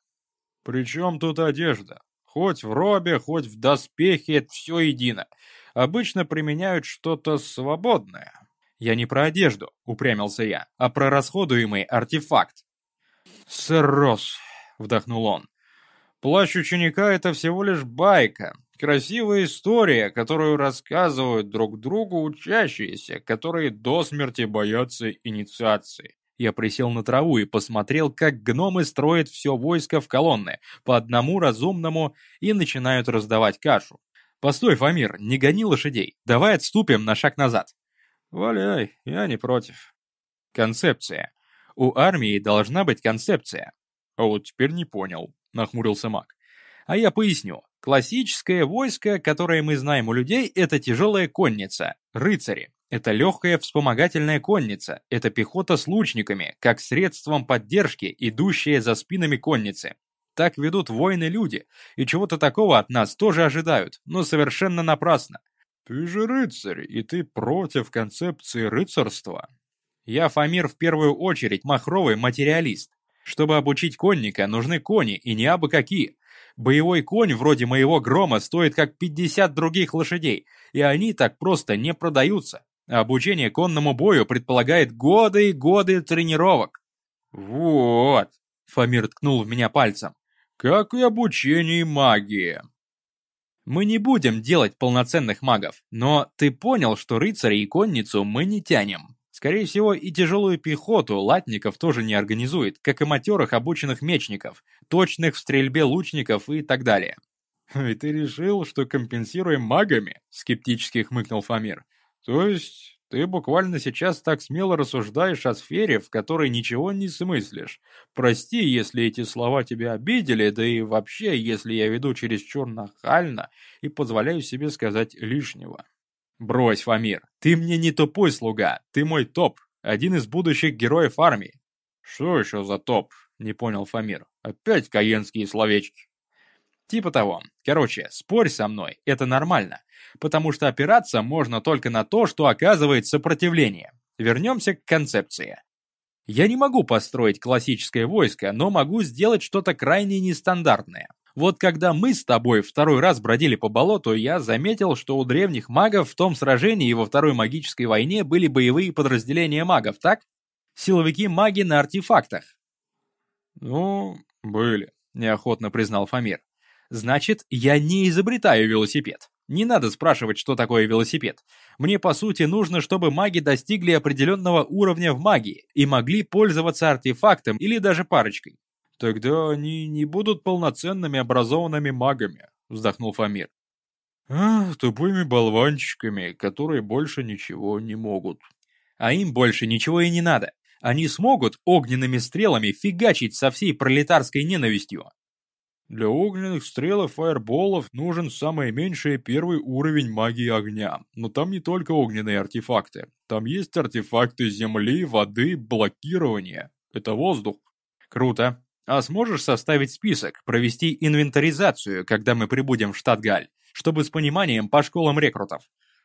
Причем тут одежда? Хоть в робе, хоть в доспехе, это все едино. Обычно применяют что-то свободное. Я не про одежду, упрямился я, а про расходуемый артефакт. «Сэр Росс», — вдохнул он. «Плащ ученика — это всего лишь байка, красивая история, которую рассказывают друг другу учащиеся, которые до смерти боятся инициации. Я присел на траву и посмотрел, как гномы строят все войско в колонны, по одному разумному, и начинают раздавать кашу. «Постой, Фамир, не гони лошадей, давай отступим на шаг назад». «Валяй, я не против». Концепция. У армии должна быть концепция. А вот теперь не понял, нахмурился маг. А я поясню. Классическое войско, которое мы знаем у людей, это тяжелая конница, рыцари. Это легкая вспомогательная конница, это пехота с лучниками, как средством поддержки, идущая за спинами конницы. Так ведут войны люди, и чего-то такого от нас тоже ожидают, но совершенно напрасно. Ты же рыцарь, и ты против концепции рыцарства. Я, Фамир, в первую очередь махровый материалист. Чтобы обучить конника, нужны кони, и не абы какие. Боевой конь вроде моего грома стоит как 50 других лошадей, и они так просто не продаются. Обучение конному бою предполагает годы и годы тренировок. Вот, Фамир ткнул в меня пальцем. Как и обучение магии. Мы не будем делать полноценных магов, но ты понял, что рыцарей и конницу мы не тянем. Скорее всего, и тяжелую пехоту латников тоже не организует, как и матерых обученных мечников, точных в стрельбе лучников и так далее. «И ты решил, что компенсируем магами?» — скептически хмыкнул Фамир. «То есть ты буквально сейчас так смело рассуждаешь о сфере, в которой ничего не смыслишь. Прости, если эти слова тебя обидели, да и вообще, если я веду чересчур нахально и позволяю себе сказать лишнего». «Брось, Фамир, ты мне не тупой слуга, ты мой топ, один из будущих героев армии». «Что еще за топ?» — не понял Фамир. «Опять каенские словечки». Типа того. Короче, спорь со мной, это нормально. Потому что опираться можно только на то, что оказывает сопротивление. Вернемся к концепции. Я не могу построить классическое войско, но могу сделать что-то крайне нестандартное. Вот когда мы с тобой второй раз бродили по болоту, я заметил, что у древних магов в том сражении и во Второй магической войне были боевые подразделения магов, так? Силовики-маги на артефактах. «Ну, были», — неохотно признал Фамир. Значит, я не изобретаю велосипед. Не надо спрашивать, что такое велосипед. Мне, по сути, нужно, чтобы маги достигли определенного уровня в магии и могли пользоваться артефактом или даже парочкой. «Тогда они не будут полноценными образованными магами», — вздохнул Фамир. «А, тупыми болванчиками, которые больше ничего не могут». А им больше ничего и не надо. Они смогут огненными стрелами фигачить со всей пролетарской ненавистью. Для огненных стрел и фаерболов нужен самый меньший первый уровень магии огня. Но там не только огненные артефакты. Там есть артефакты земли, воды, блокирования. Это воздух. Круто. А сможешь составить список, провести инвентаризацию, когда мы прибудем в штат Галь, чтобы с пониманием по школам рекрутов?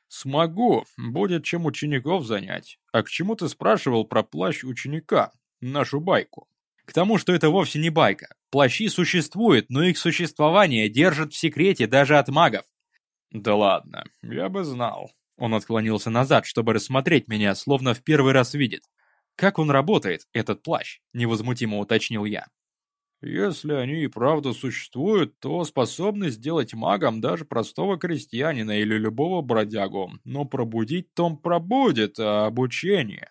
Смогу. Будет чем учеников занять. А к чему ты спрашивал про плащ ученика? Нашу байку. К тому, что это вовсе не байка. Плащи существуют, но их существование держат в секрете даже от магов. Да ладно, я бы знал. Он отклонился назад, чтобы рассмотреть меня, словно в первый раз видит. «Как он работает, этот плащ?» – невозмутимо уточнил я. «Если они и правда существуют, то способны сделать магом даже простого крестьянина или любого бродягу, но пробудить Том пробудет, а обучение...»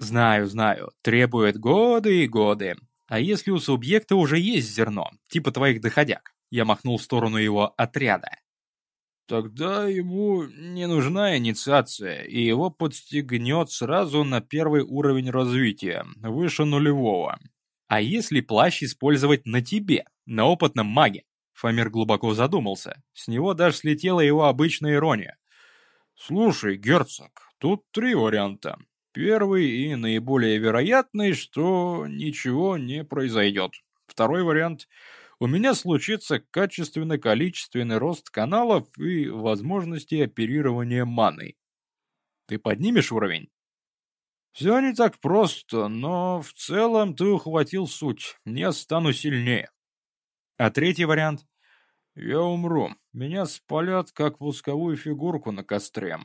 «Знаю, знаю, требует годы и годы. А если у субъекта уже есть зерно, типа твоих доходяг? Я махнул в сторону его отряда. Тогда ему не нужна инициация, и его подстегнет сразу на первый уровень развития, выше нулевого. А если плащ использовать на тебе, на опытном маге? Фомер глубоко задумался. С него даже слетела его обычная ирония. «Слушай, герцог, тут три варианта. Первый и наиболее вероятный, что ничего не произойдет. Второй вариант – у меня случится качественно-количественный рост каналов и возможности оперирования маной. Ты поднимешь уровень? Все не так просто, но в целом ты ухватил суть. Я стану сильнее. А третий вариант? Я умру. Меня спалят, как восковую фигурку на костре.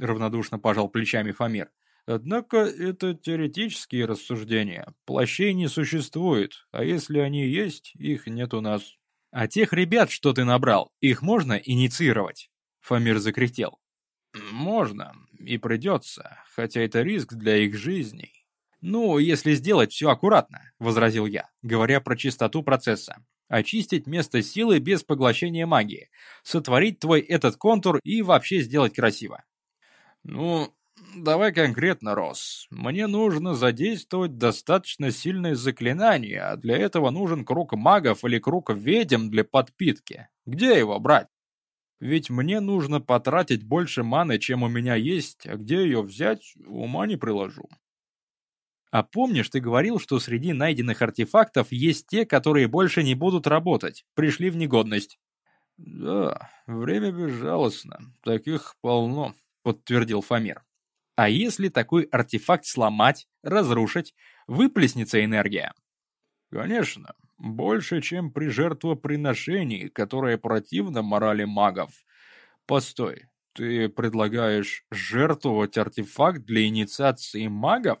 Равнодушно пожал плечами Фомир. Однако это теоретические рассуждения. Плащей не существует, а если они есть, их нет у нас. А тех ребят, что ты набрал, их можно инициировать? Фамир закряхтел. Можно, и придется, хотя это риск для их жизней. «Ну, если сделать все аккуратно», — возразил я, говоря про чистоту процесса. «Очистить место силы без поглощения магии, сотворить твой этот контур и вообще сделать красиво». «Ну, давай конкретно, Рос. Мне нужно задействовать достаточно сильное заклинание, а для этого нужен круг магов или круг ведьм для подпитки. Где его брать? Ведь мне нужно потратить больше маны, чем у меня есть, а где ее взять, ума не приложу. А помнишь, ты говорил, что среди найденных артефактов есть те, которые больше не будут работать, пришли в негодность? Да, время безжалостно, таких полно, подтвердил Фомир. А если такой артефакт сломать, разрушить, выплеснется энергия? Конечно, больше, чем при жертвоприношении, которое противно морали магов. Постой, ты предлагаешь жертвовать артефакт для инициации магов?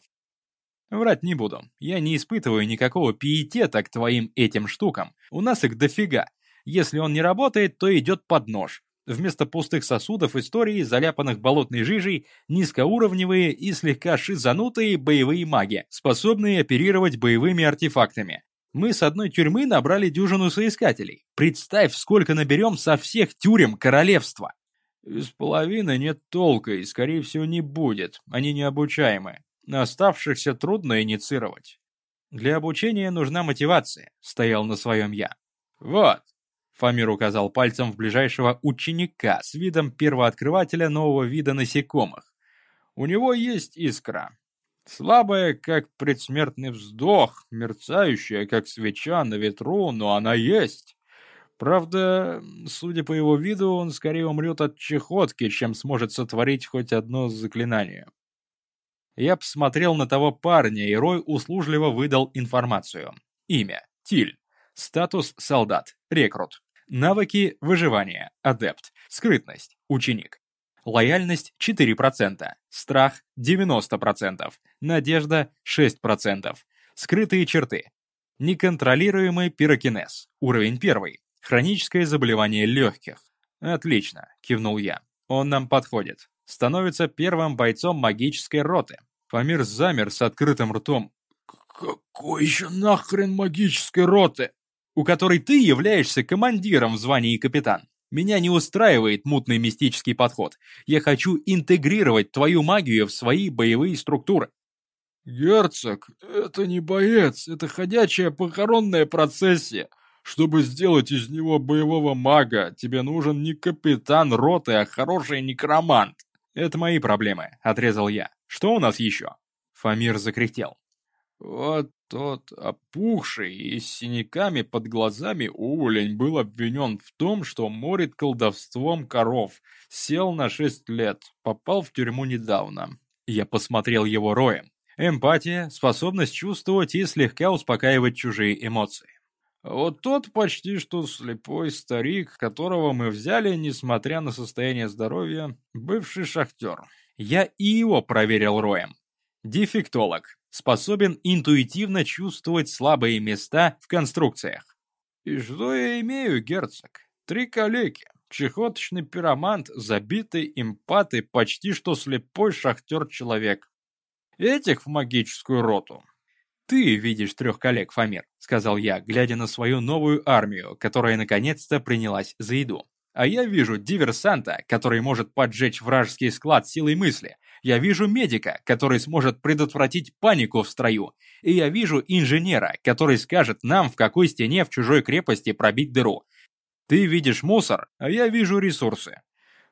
Врать не буду. Я не испытываю никакого пиетета к твоим этим штукам. У нас их дофига. Если он не работает, то идет под нож. Вместо пустых сосудов истории, заляпанных болотной жижей, низкоуровневые и слегка шизанутые боевые маги, способные оперировать боевыми артефактами. Мы с одной тюрьмы набрали дюжину соискателей. Представь, сколько наберем со всех тюрем королевства. Из половины нет толка и, скорее всего, не будет. Они необучаемы. Оставшихся трудно инициировать. Для обучения нужна мотивация, стоял на своем я. Вот, Фамир указал пальцем в ближайшего ученика с видом первооткрывателя нового вида насекомых. У него есть искра. Слабая, как предсмертный вздох, мерцающая, как свеча на ветру, но она есть. Правда, судя по его виду, он скорее умрет от чехотки, чем сможет сотворить хоть одно заклинание. Я посмотрел на того парня, и Рой услужливо выдал информацию. Имя – Тиль. Статус – солдат, рекрут. Навыки выживания, адепт, скрытность, ученик. Лояльность 4%, страх 90%, надежда 6%. Скрытые черты. Неконтролируемый пирокинез, уровень 1. Хроническое заболевание легких. Отлично, кивнул я. Он нам подходит. Становится первым бойцом магической роты. Памир замер с открытым ртом. «Какой еще нахрен магической роты?» У которой ты являешься командиром в звании капитан. Меня не устраивает мутный мистический подход. Я хочу интегрировать твою магию в свои боевые структуры. Герцог, это не боец, это ходячая похоронная процессия. Чтобы сделать из него боевого мага, тебе нужен не капитан роты, а хороший некромант. Это мои проблемы, отрезал я. Что у нас еще? Фамир закряхтел. Вот тот опухший и с синяками под глазами уволень был обвинен в том, что морит колдовством коров, сел на шесть лет, попал в тюрьму недавно. Я посмотрел его роем. Эмпатия, способность чувствовать и слегка успокаивать чужие эмоции. Вот тот почти что слепой старик, которого мы взяли, несмотря на состояние здоровья, бывший шахтер. Я и его проверил роем. Дефектолог, способен интуитивно чувствовать слабые места в конструкциях. И что я имею, герцог? Три калеки, чехоточный пиромант, забитый импат и почти что слепой шахтер-человек. Этих в магическую роту. «Ты видишь трех коллег, Фамир», — сказал я, глядя на свою новую армию, которая наконец-то принялась за еду. «А я вижу диверсанта, который может поджечь вражеский склад силой мысли, я вижу медика, который сможет предотвратить панику в строю. И я вижу инженера, который скажет нам, в какой стене в чужой крепости пробить дыру. Ты видишь мусор, а я вижу ресурсы.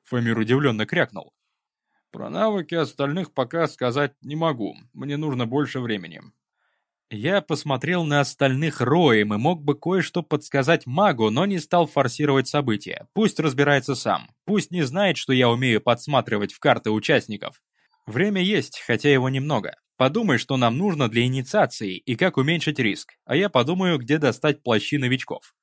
Фомир удивленно крякнул. Про навыки остальных пока сказать не могу. Мне нужно больше времени. Я посмотрел на остальных роем и мог бы кое-что подсказать магу, но не стал форсировать события. Пусть разбирается сам. Пусть не знает, что я умею подсматривать в карты участников. Время есть, хотя его немного. Подумай, что нам нужно для инициации и как уменьшить риск, а я подумаю, где достать плащи новичков.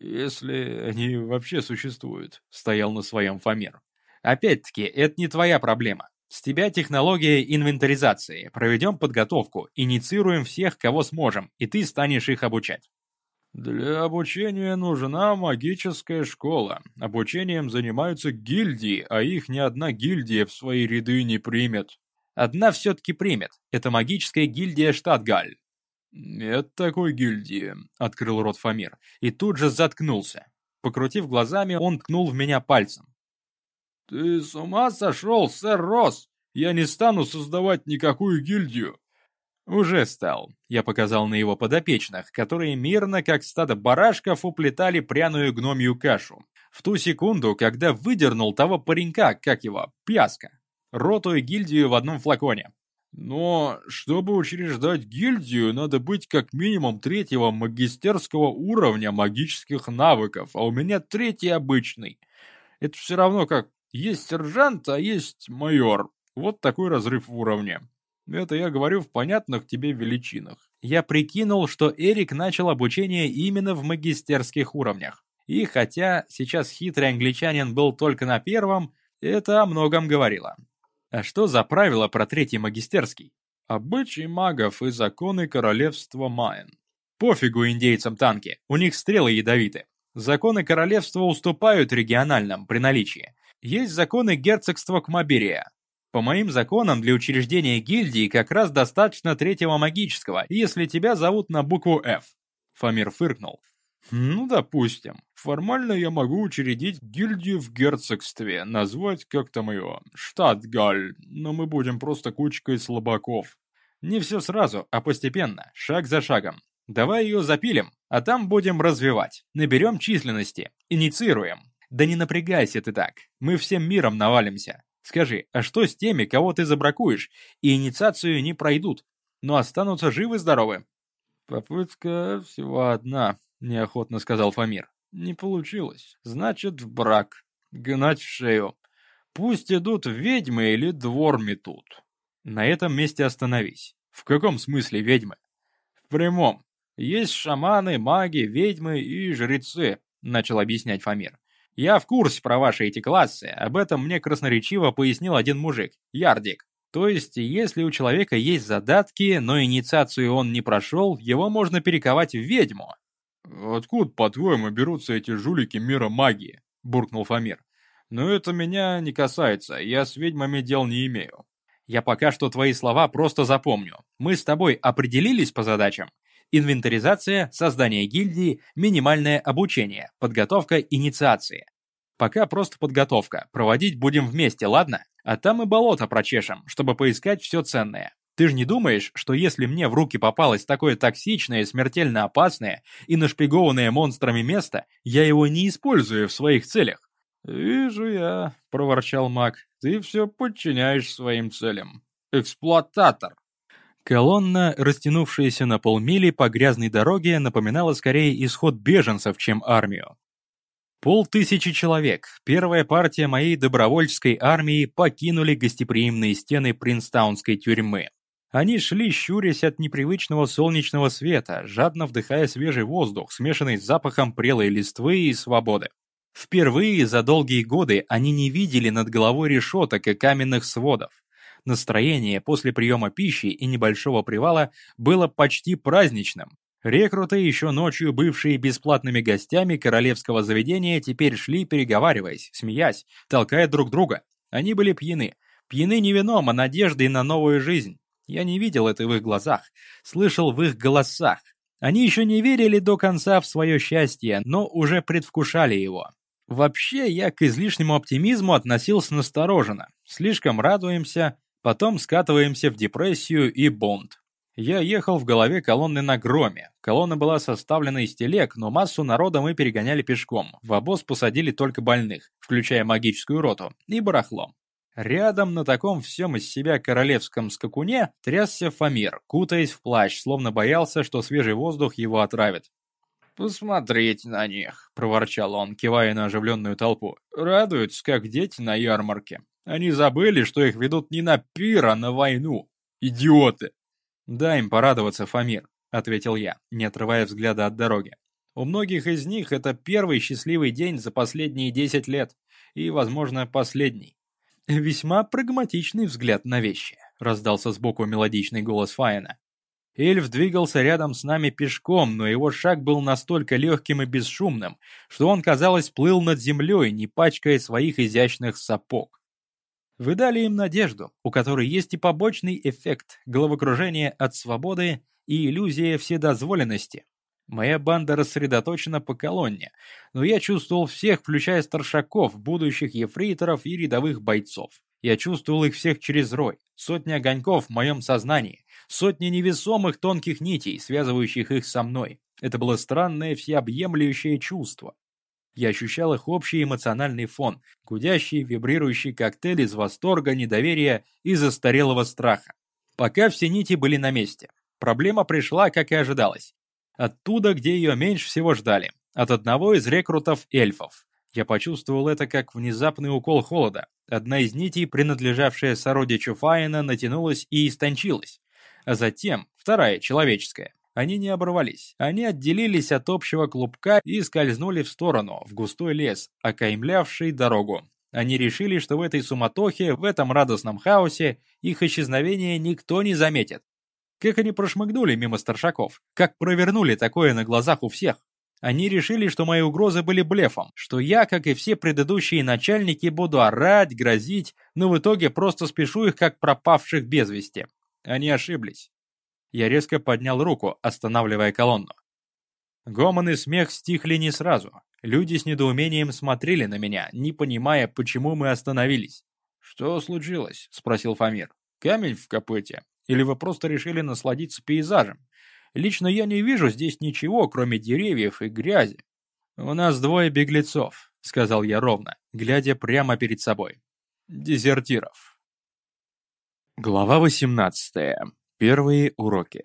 Если они вообще существуют, стоял на своем Фомер. Опять-таки, это не твоя проблема. С тебя технология инвентаризации. Проведем подготовку, инициируем всех, кого сможем, и ты станешь их обучать. Для обучения нужна магическая школа. Обучением занимаются гильдии, а их ни одна гильдия в свои ряды не примет. Одна все-таки примет. Это магическая гильдия Штатгаль. «Нет такой гильдии», — открыл рот Фамир, и тут же заткнулся. Покрутив глазами, он ткнул в меня пальцем. «Ты с ума сошел, сэр Росс? Я не стану создавать никакую гильдию. «Уже стал», — я показал на его подопечных, которые мирно, как стадо барашков, уплетали пряную гномью кашу. В ту секунду, когда выдернул того паренька, как его, пьяска. Роту и гильдию в одном флаконе. Но, чтобы учреждать гильдию, надо быть как минимум третьего магистерского уровня магических навыков, а у меня третий обычный. Это все равно как есть сержант, а есть майор. Вот такой разрыв в уровне. Это я говорю в понятных тебе величинах. Я прикинул, что Эрик начал обучение именно в магистерских уровнях. И хотя сейчас хитрый англичанин был только на первом, это о многом говорило. А что за правило про третий магистерский? Обычай магов и законы королевства Майен. Пофигу индейцам танки, у них стрелы ядовиты. Законы королевства уступают региональным при наличии. Есть законы герцогства Кмаберия. По моим законам, для учреждения гильдии как раз достаточно третьего магического, если тебя зовут на букву F. Фамир фыркнул. Ну, допустим. Формально я могу учредить гильдию в герцогстве, назвать как там ее, Штатгаль, но мы будем просто кучкой слабаков. Не все сразу, а постепенно, шаг за шагом. Давай ее запилим, а там будем развивать. Наберем численности, инициируем. Да не напрягайся ты так, мы всем миром навалимся. Скажи, а что с теми, кого ты забракуешь, и инициацию не пройдут, но останутся живы-здоровы? Попытка всего одна, неохотно сказал Фамир. Не получилось. Значит, в брак. Гнать в шею. Пусть идут ведьмы или двор метут. На этом месте остановись. В каком смысле ведьмы? В прямом. Есть шаманы, маги, ведьмы и жрецы, начал объяснять Фамир. Я в курсе про ваши эти классы, об этом мне красноречиво пояснил один мужик, Ярдик. То есть, если у человека есть задатки, но инициацию он не прошел, его можно перековать в ведьму. «Откуда, по-твоему, берутся эти жулики мира магии?» – буркнул Фамир. «Но это меня не касается, я с ведьмами дел не имею». «Я пока что твои слова просто запомню. Мы с тобой определились по задачам. Инвентаризация, создание гильдии, минимальное обучение, подготовка инициации. Пока просто подготовка, проводить будем вместе, ладно? А там и болото прочешем, чтобы поискать все ценное. Ты же не думаешь, что если мне в руки попалось такое токсичное, смертельно опасное и нашпигованное монстрами место, я его не использую в своих целях? «Вижу я», — проворчал маг, — «ты все подчиняешь своим целям. Эксплуататор». Колонна, растянувшаяся на полмили по грязной дороге, напоминала скорее исход беженцев, чем армию. Полтысячи человек, первая партия моей добровольческой армии, покинули гостеприимные стены Принстаунской тюрьмы. Они шли, щурясь от непривычного солнечного света, жадно вдыхая свежий воздух, смешанный с запахом прелой листвы и свободы. Впервые за долгие годы они не видели над головой решеток и каменных сводов. Настроение после приема пищи и небольшого привала было почти праздничным. Рекруты, еще ночью бывшие бесплатными гостями королевского заведения, теперь шли, переговариваясь, смеясь, толкая друг друга. Они были пьяны. Пьяны не вином, а надеждой на новую жизнь. Я не видел это в их глазах, слышал в их голосах. Они еще не верили до конца в свое счастье, но уже предвкушали его. Вообще, я к излишнему оптимизму относился настороженно. Слишком радуемся, потом скатываемся в депрессию и бонд. Я ехал в голове колонны на громе. Колонна была составлена из телег, но массу народа мы перегоняли пешком. В обоз посадили только больных, включая магическую роту, и барахлом. Рядом на таком всем из себя королевском скакуне трясся Фамир, кутаясь в плащ, словно боялся, что свежий воздух его отравит. «Посмотреть на них», — проворчал он, кивая на оживленную толпу. «Радуются, как дети на ярмарке. Они забыли, что их ведут не на пир, а на войну. Идиоты!» «Дай им порадоваться, Фамир», — ответил я, не отрывая взгляда от дороги. «У многих из них это первый счастливый день за последние десять лет, и, возможно, последний». «Весьма прагматичный взгляд на вещи», — раздался сбоку мелодичный голос Фаина. Эльф двигался рядом с нами пешком, но его шаг был настолько легким и бесшумным, что он, казалось, плыл над землей, не пачкая своих изящных сапог. Вы дали им надежду, у которой есть и побочный эффект головокружения от свободы и иллюзия вседозволенности. Моя банда рассредоточена по колонне, но я чувствовал всех, включая старшаков, будущих ефрейторов и рядовых бойцов. Я чувствовал их всех через рой, сотни огоньков в моем сознании, сотни невесомых тонких нитей, связывающих их со мной. Это было странное всеобъемлющее чувство. Я ощущал их общий эмоциональный фон, гудящий, вибрирующий коктейль из восторга, недоверия и застарелого страха. Пока все нити были на месте. Проблема пришла, как и ожидалось. Оттуда, где ее меньше всего ждали. От одного из рекрутов эльфов. Я почувствовал это как внезапный укол холода. Одна из нитей, принадлежавшая сородичу Фаина, натянулась и истончилась. А затем, вторая, человеческая, они не оборвались. Они отделились от общего клубка и скользнули в сторону, в густой лес, окаймлявший дорогу. Они решили, что в этой суматохе, в этом радостном хаосе, их исчезновение никто не заметит. Как они прошмыгнули мимо старшаков? Как провернули такое на глазах у всех? Они решили, что мои угрозы были блефом, что я, как и все предыдущие начальники, буду орать, грозить, но в итоге просто спешу их, как пропавших без вести. Они ошиблись. Я резко поднял руку, останавливая колонну. Гомон и смех стихли не сразу. Люди с недоумением смотрели на меня, не понимая, почему мы остановились. «Что случилось?» — спросил Фамир. «Камень в копыте? Или вы просто решили насладиться пейзажем? Лично я не вижу здесь ничего, кроме деревьев и грязи». «У нас двое беглецов», — сказал я ровно, глядя прямо перед собой. «Дезертиров». Глава 18. Первые уроки.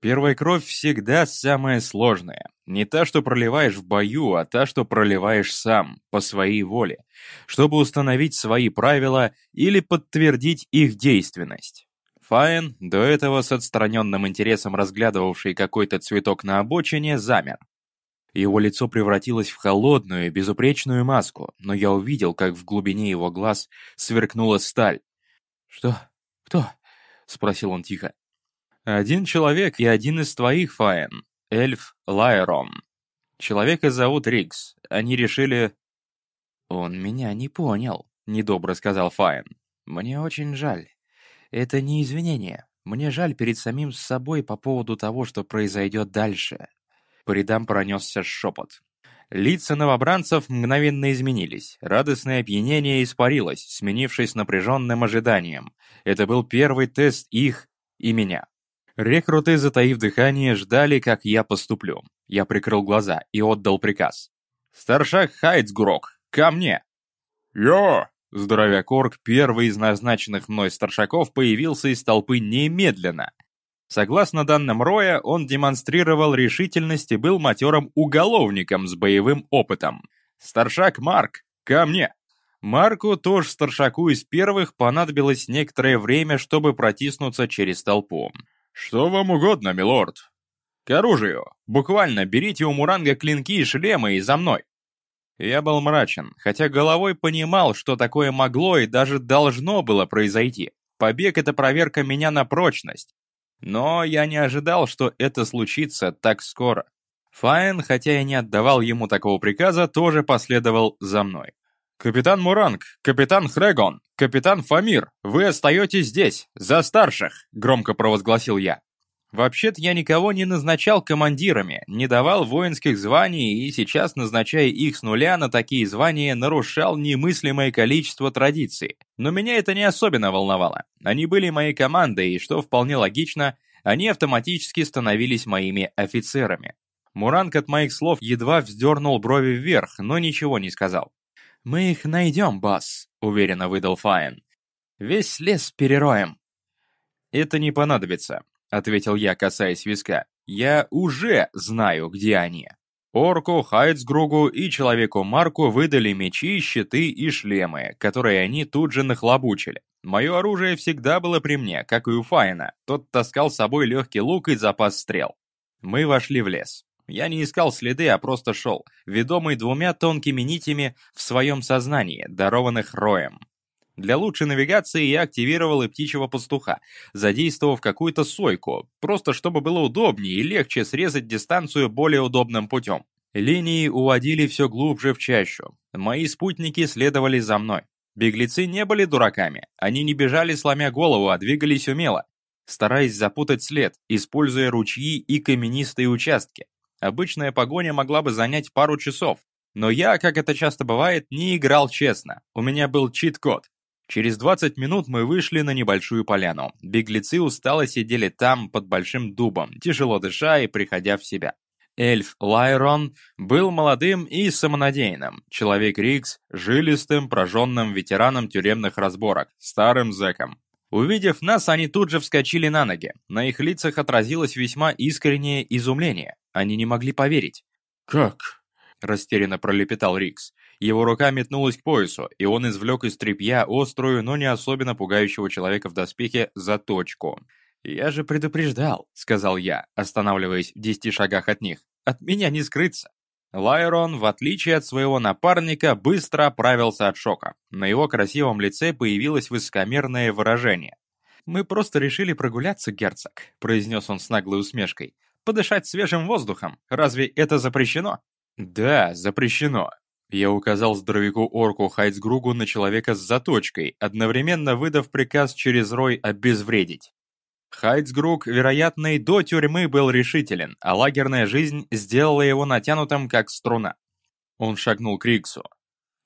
Первая кровь всегда самая сложная. Не та, что проливаешь в бою, а та, что проливаешь сам, по своей воле, чтобы установить свои правила или подтвердить их действенность. Файн, до этого с отстраненным интересом разглядывавший какой-то цветок на обочине, замер. Его лицо превратилось в холодную, безупречную маску, но я увидел, как в глубине его глаз сверкнула сталь. «Что? Кто?» — спросил он тихо. Один человек и один из твоих, Фаен. Эльф Лайрон. Человека зовут Рикс. Они решили... Он меня не понял, недобро сказал Фаен. Мне очень жаль. Это не извинение. Мне жаль перед самим собой по поводу того, что произойдет дальше. По рядам пронесся шепот. Лица новобранцев мгновенно изменились. Радостное опьянение испарилось, сменившись напряженным ожиданием. Это был первый тест их и меня. Рекруты, затаив дыхание, ждали, как я поступлю. Я прикрыл глаза и отдал приказ. «Старшак Хайцгурок, ко мне!» «Я!» Здоровяк Орк, первый из назначенных мной старшаков, появился из толпы немедленно. Согласно данным Роя, он демонстрировал решительность и был матерым уголовником с боевым опытом. «Старшак Марк, ко мне!» Марку, тоже старшаку из первых, понадобилось некоторое время, чтобы протиснуться через толпу. «Что вам угодно, милорд?» «К оружию! Буквально берите у Муранга клинки и шлемы и за мной!» Я был мрачен, хотя головой понимал, что такое могло и даже должно было произойти. Побег — это проверка меня на прочность. Но я не ожидал, что это случится так скоро. Файн, хотя я не отдавал ему такого приказа, тоже последовал за мной. «Капитан Муранг, капитан Хрегон, капитан Фамир, вы остаетесь здесь, за старших!» — громко провозгласил я. Вообще-то я никого не назначал командирами, не давал воинских званий и сейчас, назначая их с нуля на такие звания, нарушал немыслимое количество традиций. Но меня это не особенно волновало. Они были моей командой, и, что вполне логично, они автоматически становились моими офицерами. Муранг от моих слов едва вздернул брови вверх, но ничего не сказал. «Мы их найдем, босс», — уверенно выдал Файн. «Весь лес перероем». «Это не понадобится», — ответил я, касаясь виска. «Я уже знаю, где они». Орку, Хайцгругу и Человеку Марку выдали мечи, щиты и шлемы, которые они тут же нахлобучили. Мое оружие всегда было при мне, как и у Файна. Тот таскал с собой легкий лук и запас стрел. Мы вошли в лес. Я не искал следы, а просто шел, ведомый двумя тонкими нитями в своем сознании, дарованных роем. Для лучшей навигации я активировал и птичьего пастуха, задействовав какую-то сойку, просто чтобы было удобнее и легче срезать дистанцию более удобным путем. Линии уводили все глубже в чащу. Мои спутники следовали за мной. Беглецы не были дураками, они не бежали сломя голову, а двигались умело, стараясь запутать след, используя ручьи и каменистые участки. Обычная погоня могла бы занять пару часов, но я, как это часто бывает, не играл честно. У меня был чит-код. Через 20 минут мы вышли на небольшую поляну. Беглецы устало сидели там, под большим дубом, тяжело дыша и приходя в себя. Эльф Лайрон был молодым и самонадеянным. Человек Рикс – жилистым, прожженным ветераном тюремных разборок, старым зэком. Увидев нас, они тут же вскочили на ноги. На их лицах отразилось весьма искреннее изумление. Они не могли поверить. «Как?» – растерянно пролепетал Рикс. Его рука метнулась к поясу, и он извлек из тряпья острую, но не особенно пугающего человека в доспехе заточку. «Я же предупреждал», — сказал я, останавливаясь в десяти шагах от них. «От меня не скрыться». Лайрон, в отличие от своего напарника, быстро оправился от шока. На его красивом лице появилось высокомерное выражение. «Мы просто решили прогуляться, герцог», — произнес он с наглой усмешкой. подышать свежим воздухом. Разве это запрещено? Да, запрещено. Я указал здоровяку-орку Хайцгругу на человека с заточкой, одновременно выдав приказ через рой обезвредить. Хайцгруг, вероятно, и до тюрьмы был решителен, а лагерная жизнь сделала его натянутым, как струна. Он шагнул к Риксу.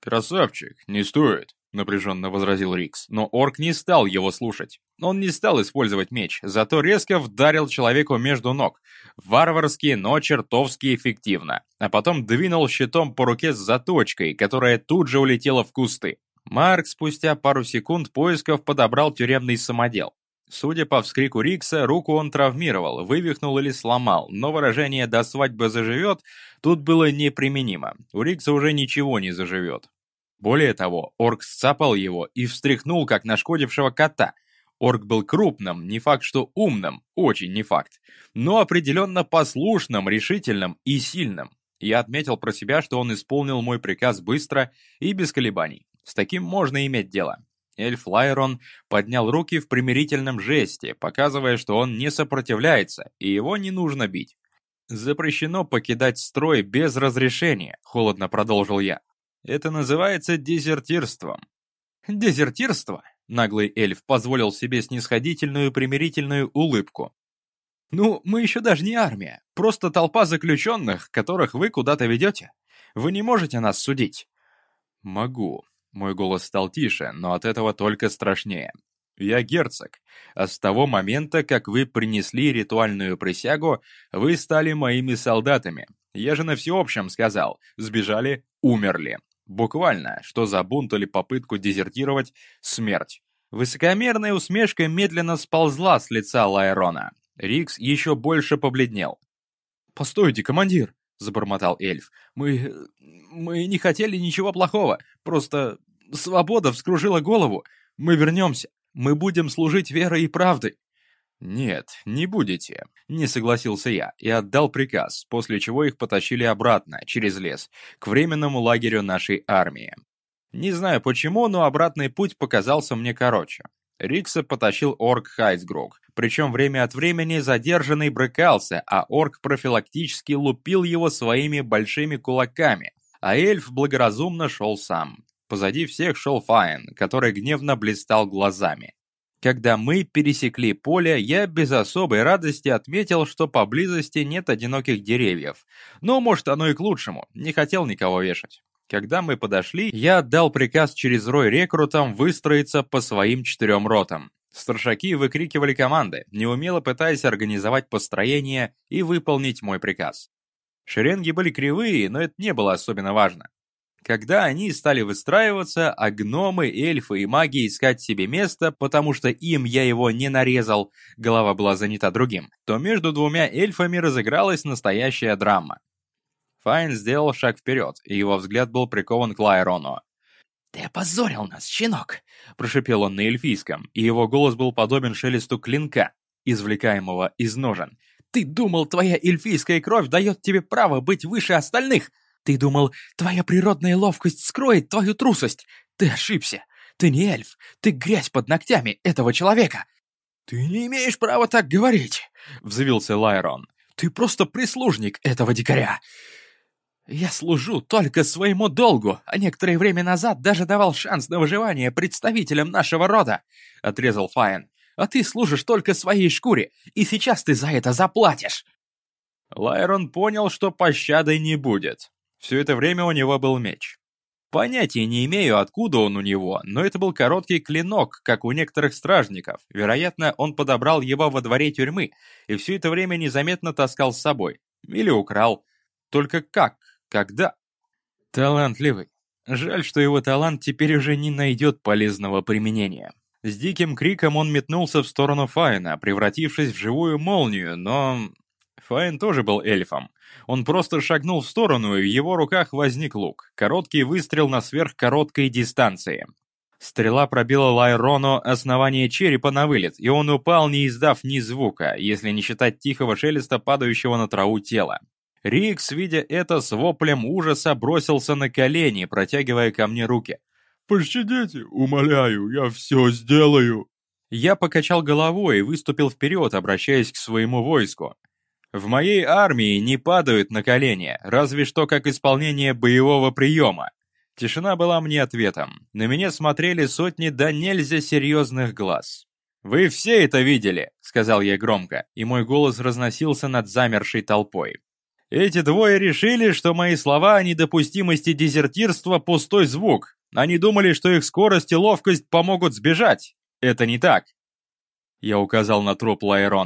«Красавчик, не стоит», — напряженно возразил Рикс, но орк не стал его слушать. Он не стал использовать меч, зато резко вдарил человеку между ног. Варварски, но чертовски эффективно. А потом двинул щитом по руке с заточкой, которая тут же улетела в кусты. Марк спустя пару секунд поисков подобрал тюремный самодел. Судя по вскрику Рикса, руку он травмировал, вывихнул или сломал, но выражение «до свадьбы заживет» тут было неприменимо. У Рикса уже ничего не заживет. Более того, орк сцапал его и встряхнул, как нашкодившего кота. Орк был крупным, не факт, что умным, очень не факт, но определенно послушным, решительным и сильным. Я отметил про себя, что он исполнил мой приказ быстро и без колебаний. С таким можно иметь дело. Эльф Лайрон поднял руки в примирительном жесте, показывая, что он не сопротивляется, и его не нужно бить. «Запрещено покидать строй без разрешения», — холодно продолжил я. «Это называется дезертирством». «Дезертирство?» — наглый эльф позволил себе снисходительную примирительную улыбку. «Ну, мы еще даже не армия, просто толпа заключенных, которых вы куда-то ведете. Вы не можете нас судить». «Могу», мой голос стал тише, но от этого только страшнее. «Я герцог, а с того момента, как вы принесли ритуальную присягу, вы стали моими солдатами. Я же на всеобщем сказал, сбежали, умерли. Буквально, что за бунт или попытку дезертировать — смерть». Высокомерная усмешка медленно сползла с лица Лайрона. Рикс еще больше побледнел. «Постойте, командир!» — забормотал эльф. «Мы... мы не хотели ничего плохого. Просто свобода вскружила голову. Мы вернемся. Мы будем служить верой и правдой». «Нет, не будете», — не согласился я и отдал приказ, после чего их потащили обратно, через лес, к временному лагерю нашей армии. Не знаю почему, но обратный путь показался мне короче. Рикса потащил орк Хайсгруг, причем время от времени задержанный брыкался, а орк профилактически лупил его своими большими кулаками, а эльф благоразумно шел сам. Позади всех шел Файн, который гневно блистал глазами. Когда мы пересекли поле, я без особой радости отметил, что поблизости нет одиноких деревьев. Но, может, оно и к лучшему, не хотел никого вешать. Когда мы подошли, я отдал приказ через рой рекрутам выстроиться по своим четырем ротам. Старшаки выкрикивали команды, неумело пытаясь организовать построение и выполнить мой приказ. Шеренги были кривые, но это не было особенно важно. Когда они стали выстраиваться, а гномы, эльфы и маги искать себе место, потому что им я его не нарезал, голова была занята другим, то между двумя эльфами разыгралась настоящая драма. Файн сделал шаг вперед, и его взгляд был прикован к Лайрону. «Ты опозорил нас, щенок!» – прошипел он на эльфийском, и его голос был подобен шелесту клинка, извлекаемого из ножен. «Ты думал, твоя эльфийская кровь дает тебе право быть выше остальных? Ты думал, твоя природная ловкость скроет твою трусость? Ты ошибся! Ты не эльф, ты грязь под ногтями этого человека!» «Ты не имеешь права так говорить!» — взвился Лайрон. «Ты просто прислужник этого дикаря!» «Я служу только своему долгу, а некоторое время назад даже давал шанс на выживание представителям нашего рода», — отрезал Файн. «А ты служишь только своей шкуре, и сейчас ты за это заплатишь». Лайрон понял, что пощады не будет. Все это время у него был меч. Понятия не имею, откуда он у него, но это был короткий клинок, как у некоторых стражников. Вероятно, он подобрал его во дворе тюрьмы и все это время незаметно таскал с собой. Или украл. Только как? Когда? Талантливый. Жаль, что его талант теперь уже не найдет полезного применения. С диким криком он метнулся в сторону Файна, превратившись в живую молнию, но... Файн тоже был эльфом. Он просто шагнул в сторону, и в его руках возник лук. Короткий выстрел на сверхкороткой дистанции. Стрела пробила Лайрону основание черепа на вылет, и он упал, не издав ни звука, если не считать тихого шелеста падающего на траву тела. Рикс, видя это, с воплем ужаса бросился на колени, протягивая ко мне руки. «Пощадите, умоляю, я все сделаю!» Я покачал головой и выступил вперед, обращаясь к своему войску. В моей армии не падают на колени, разве что как исполнение боевого приема. Тишина была мне ответом. На меня смотрели сотни да нельзя серьезных глаз. «Вы все это видели», — сказал я громко, и мой голос разносился над замершей толпой. «Эти двое решили, что мои слова о недопустимости дезертирства — пустой звук. Они думали, что их скорость и ловкость помогут сбежать. Это не так». Я указал на труп Лайрона.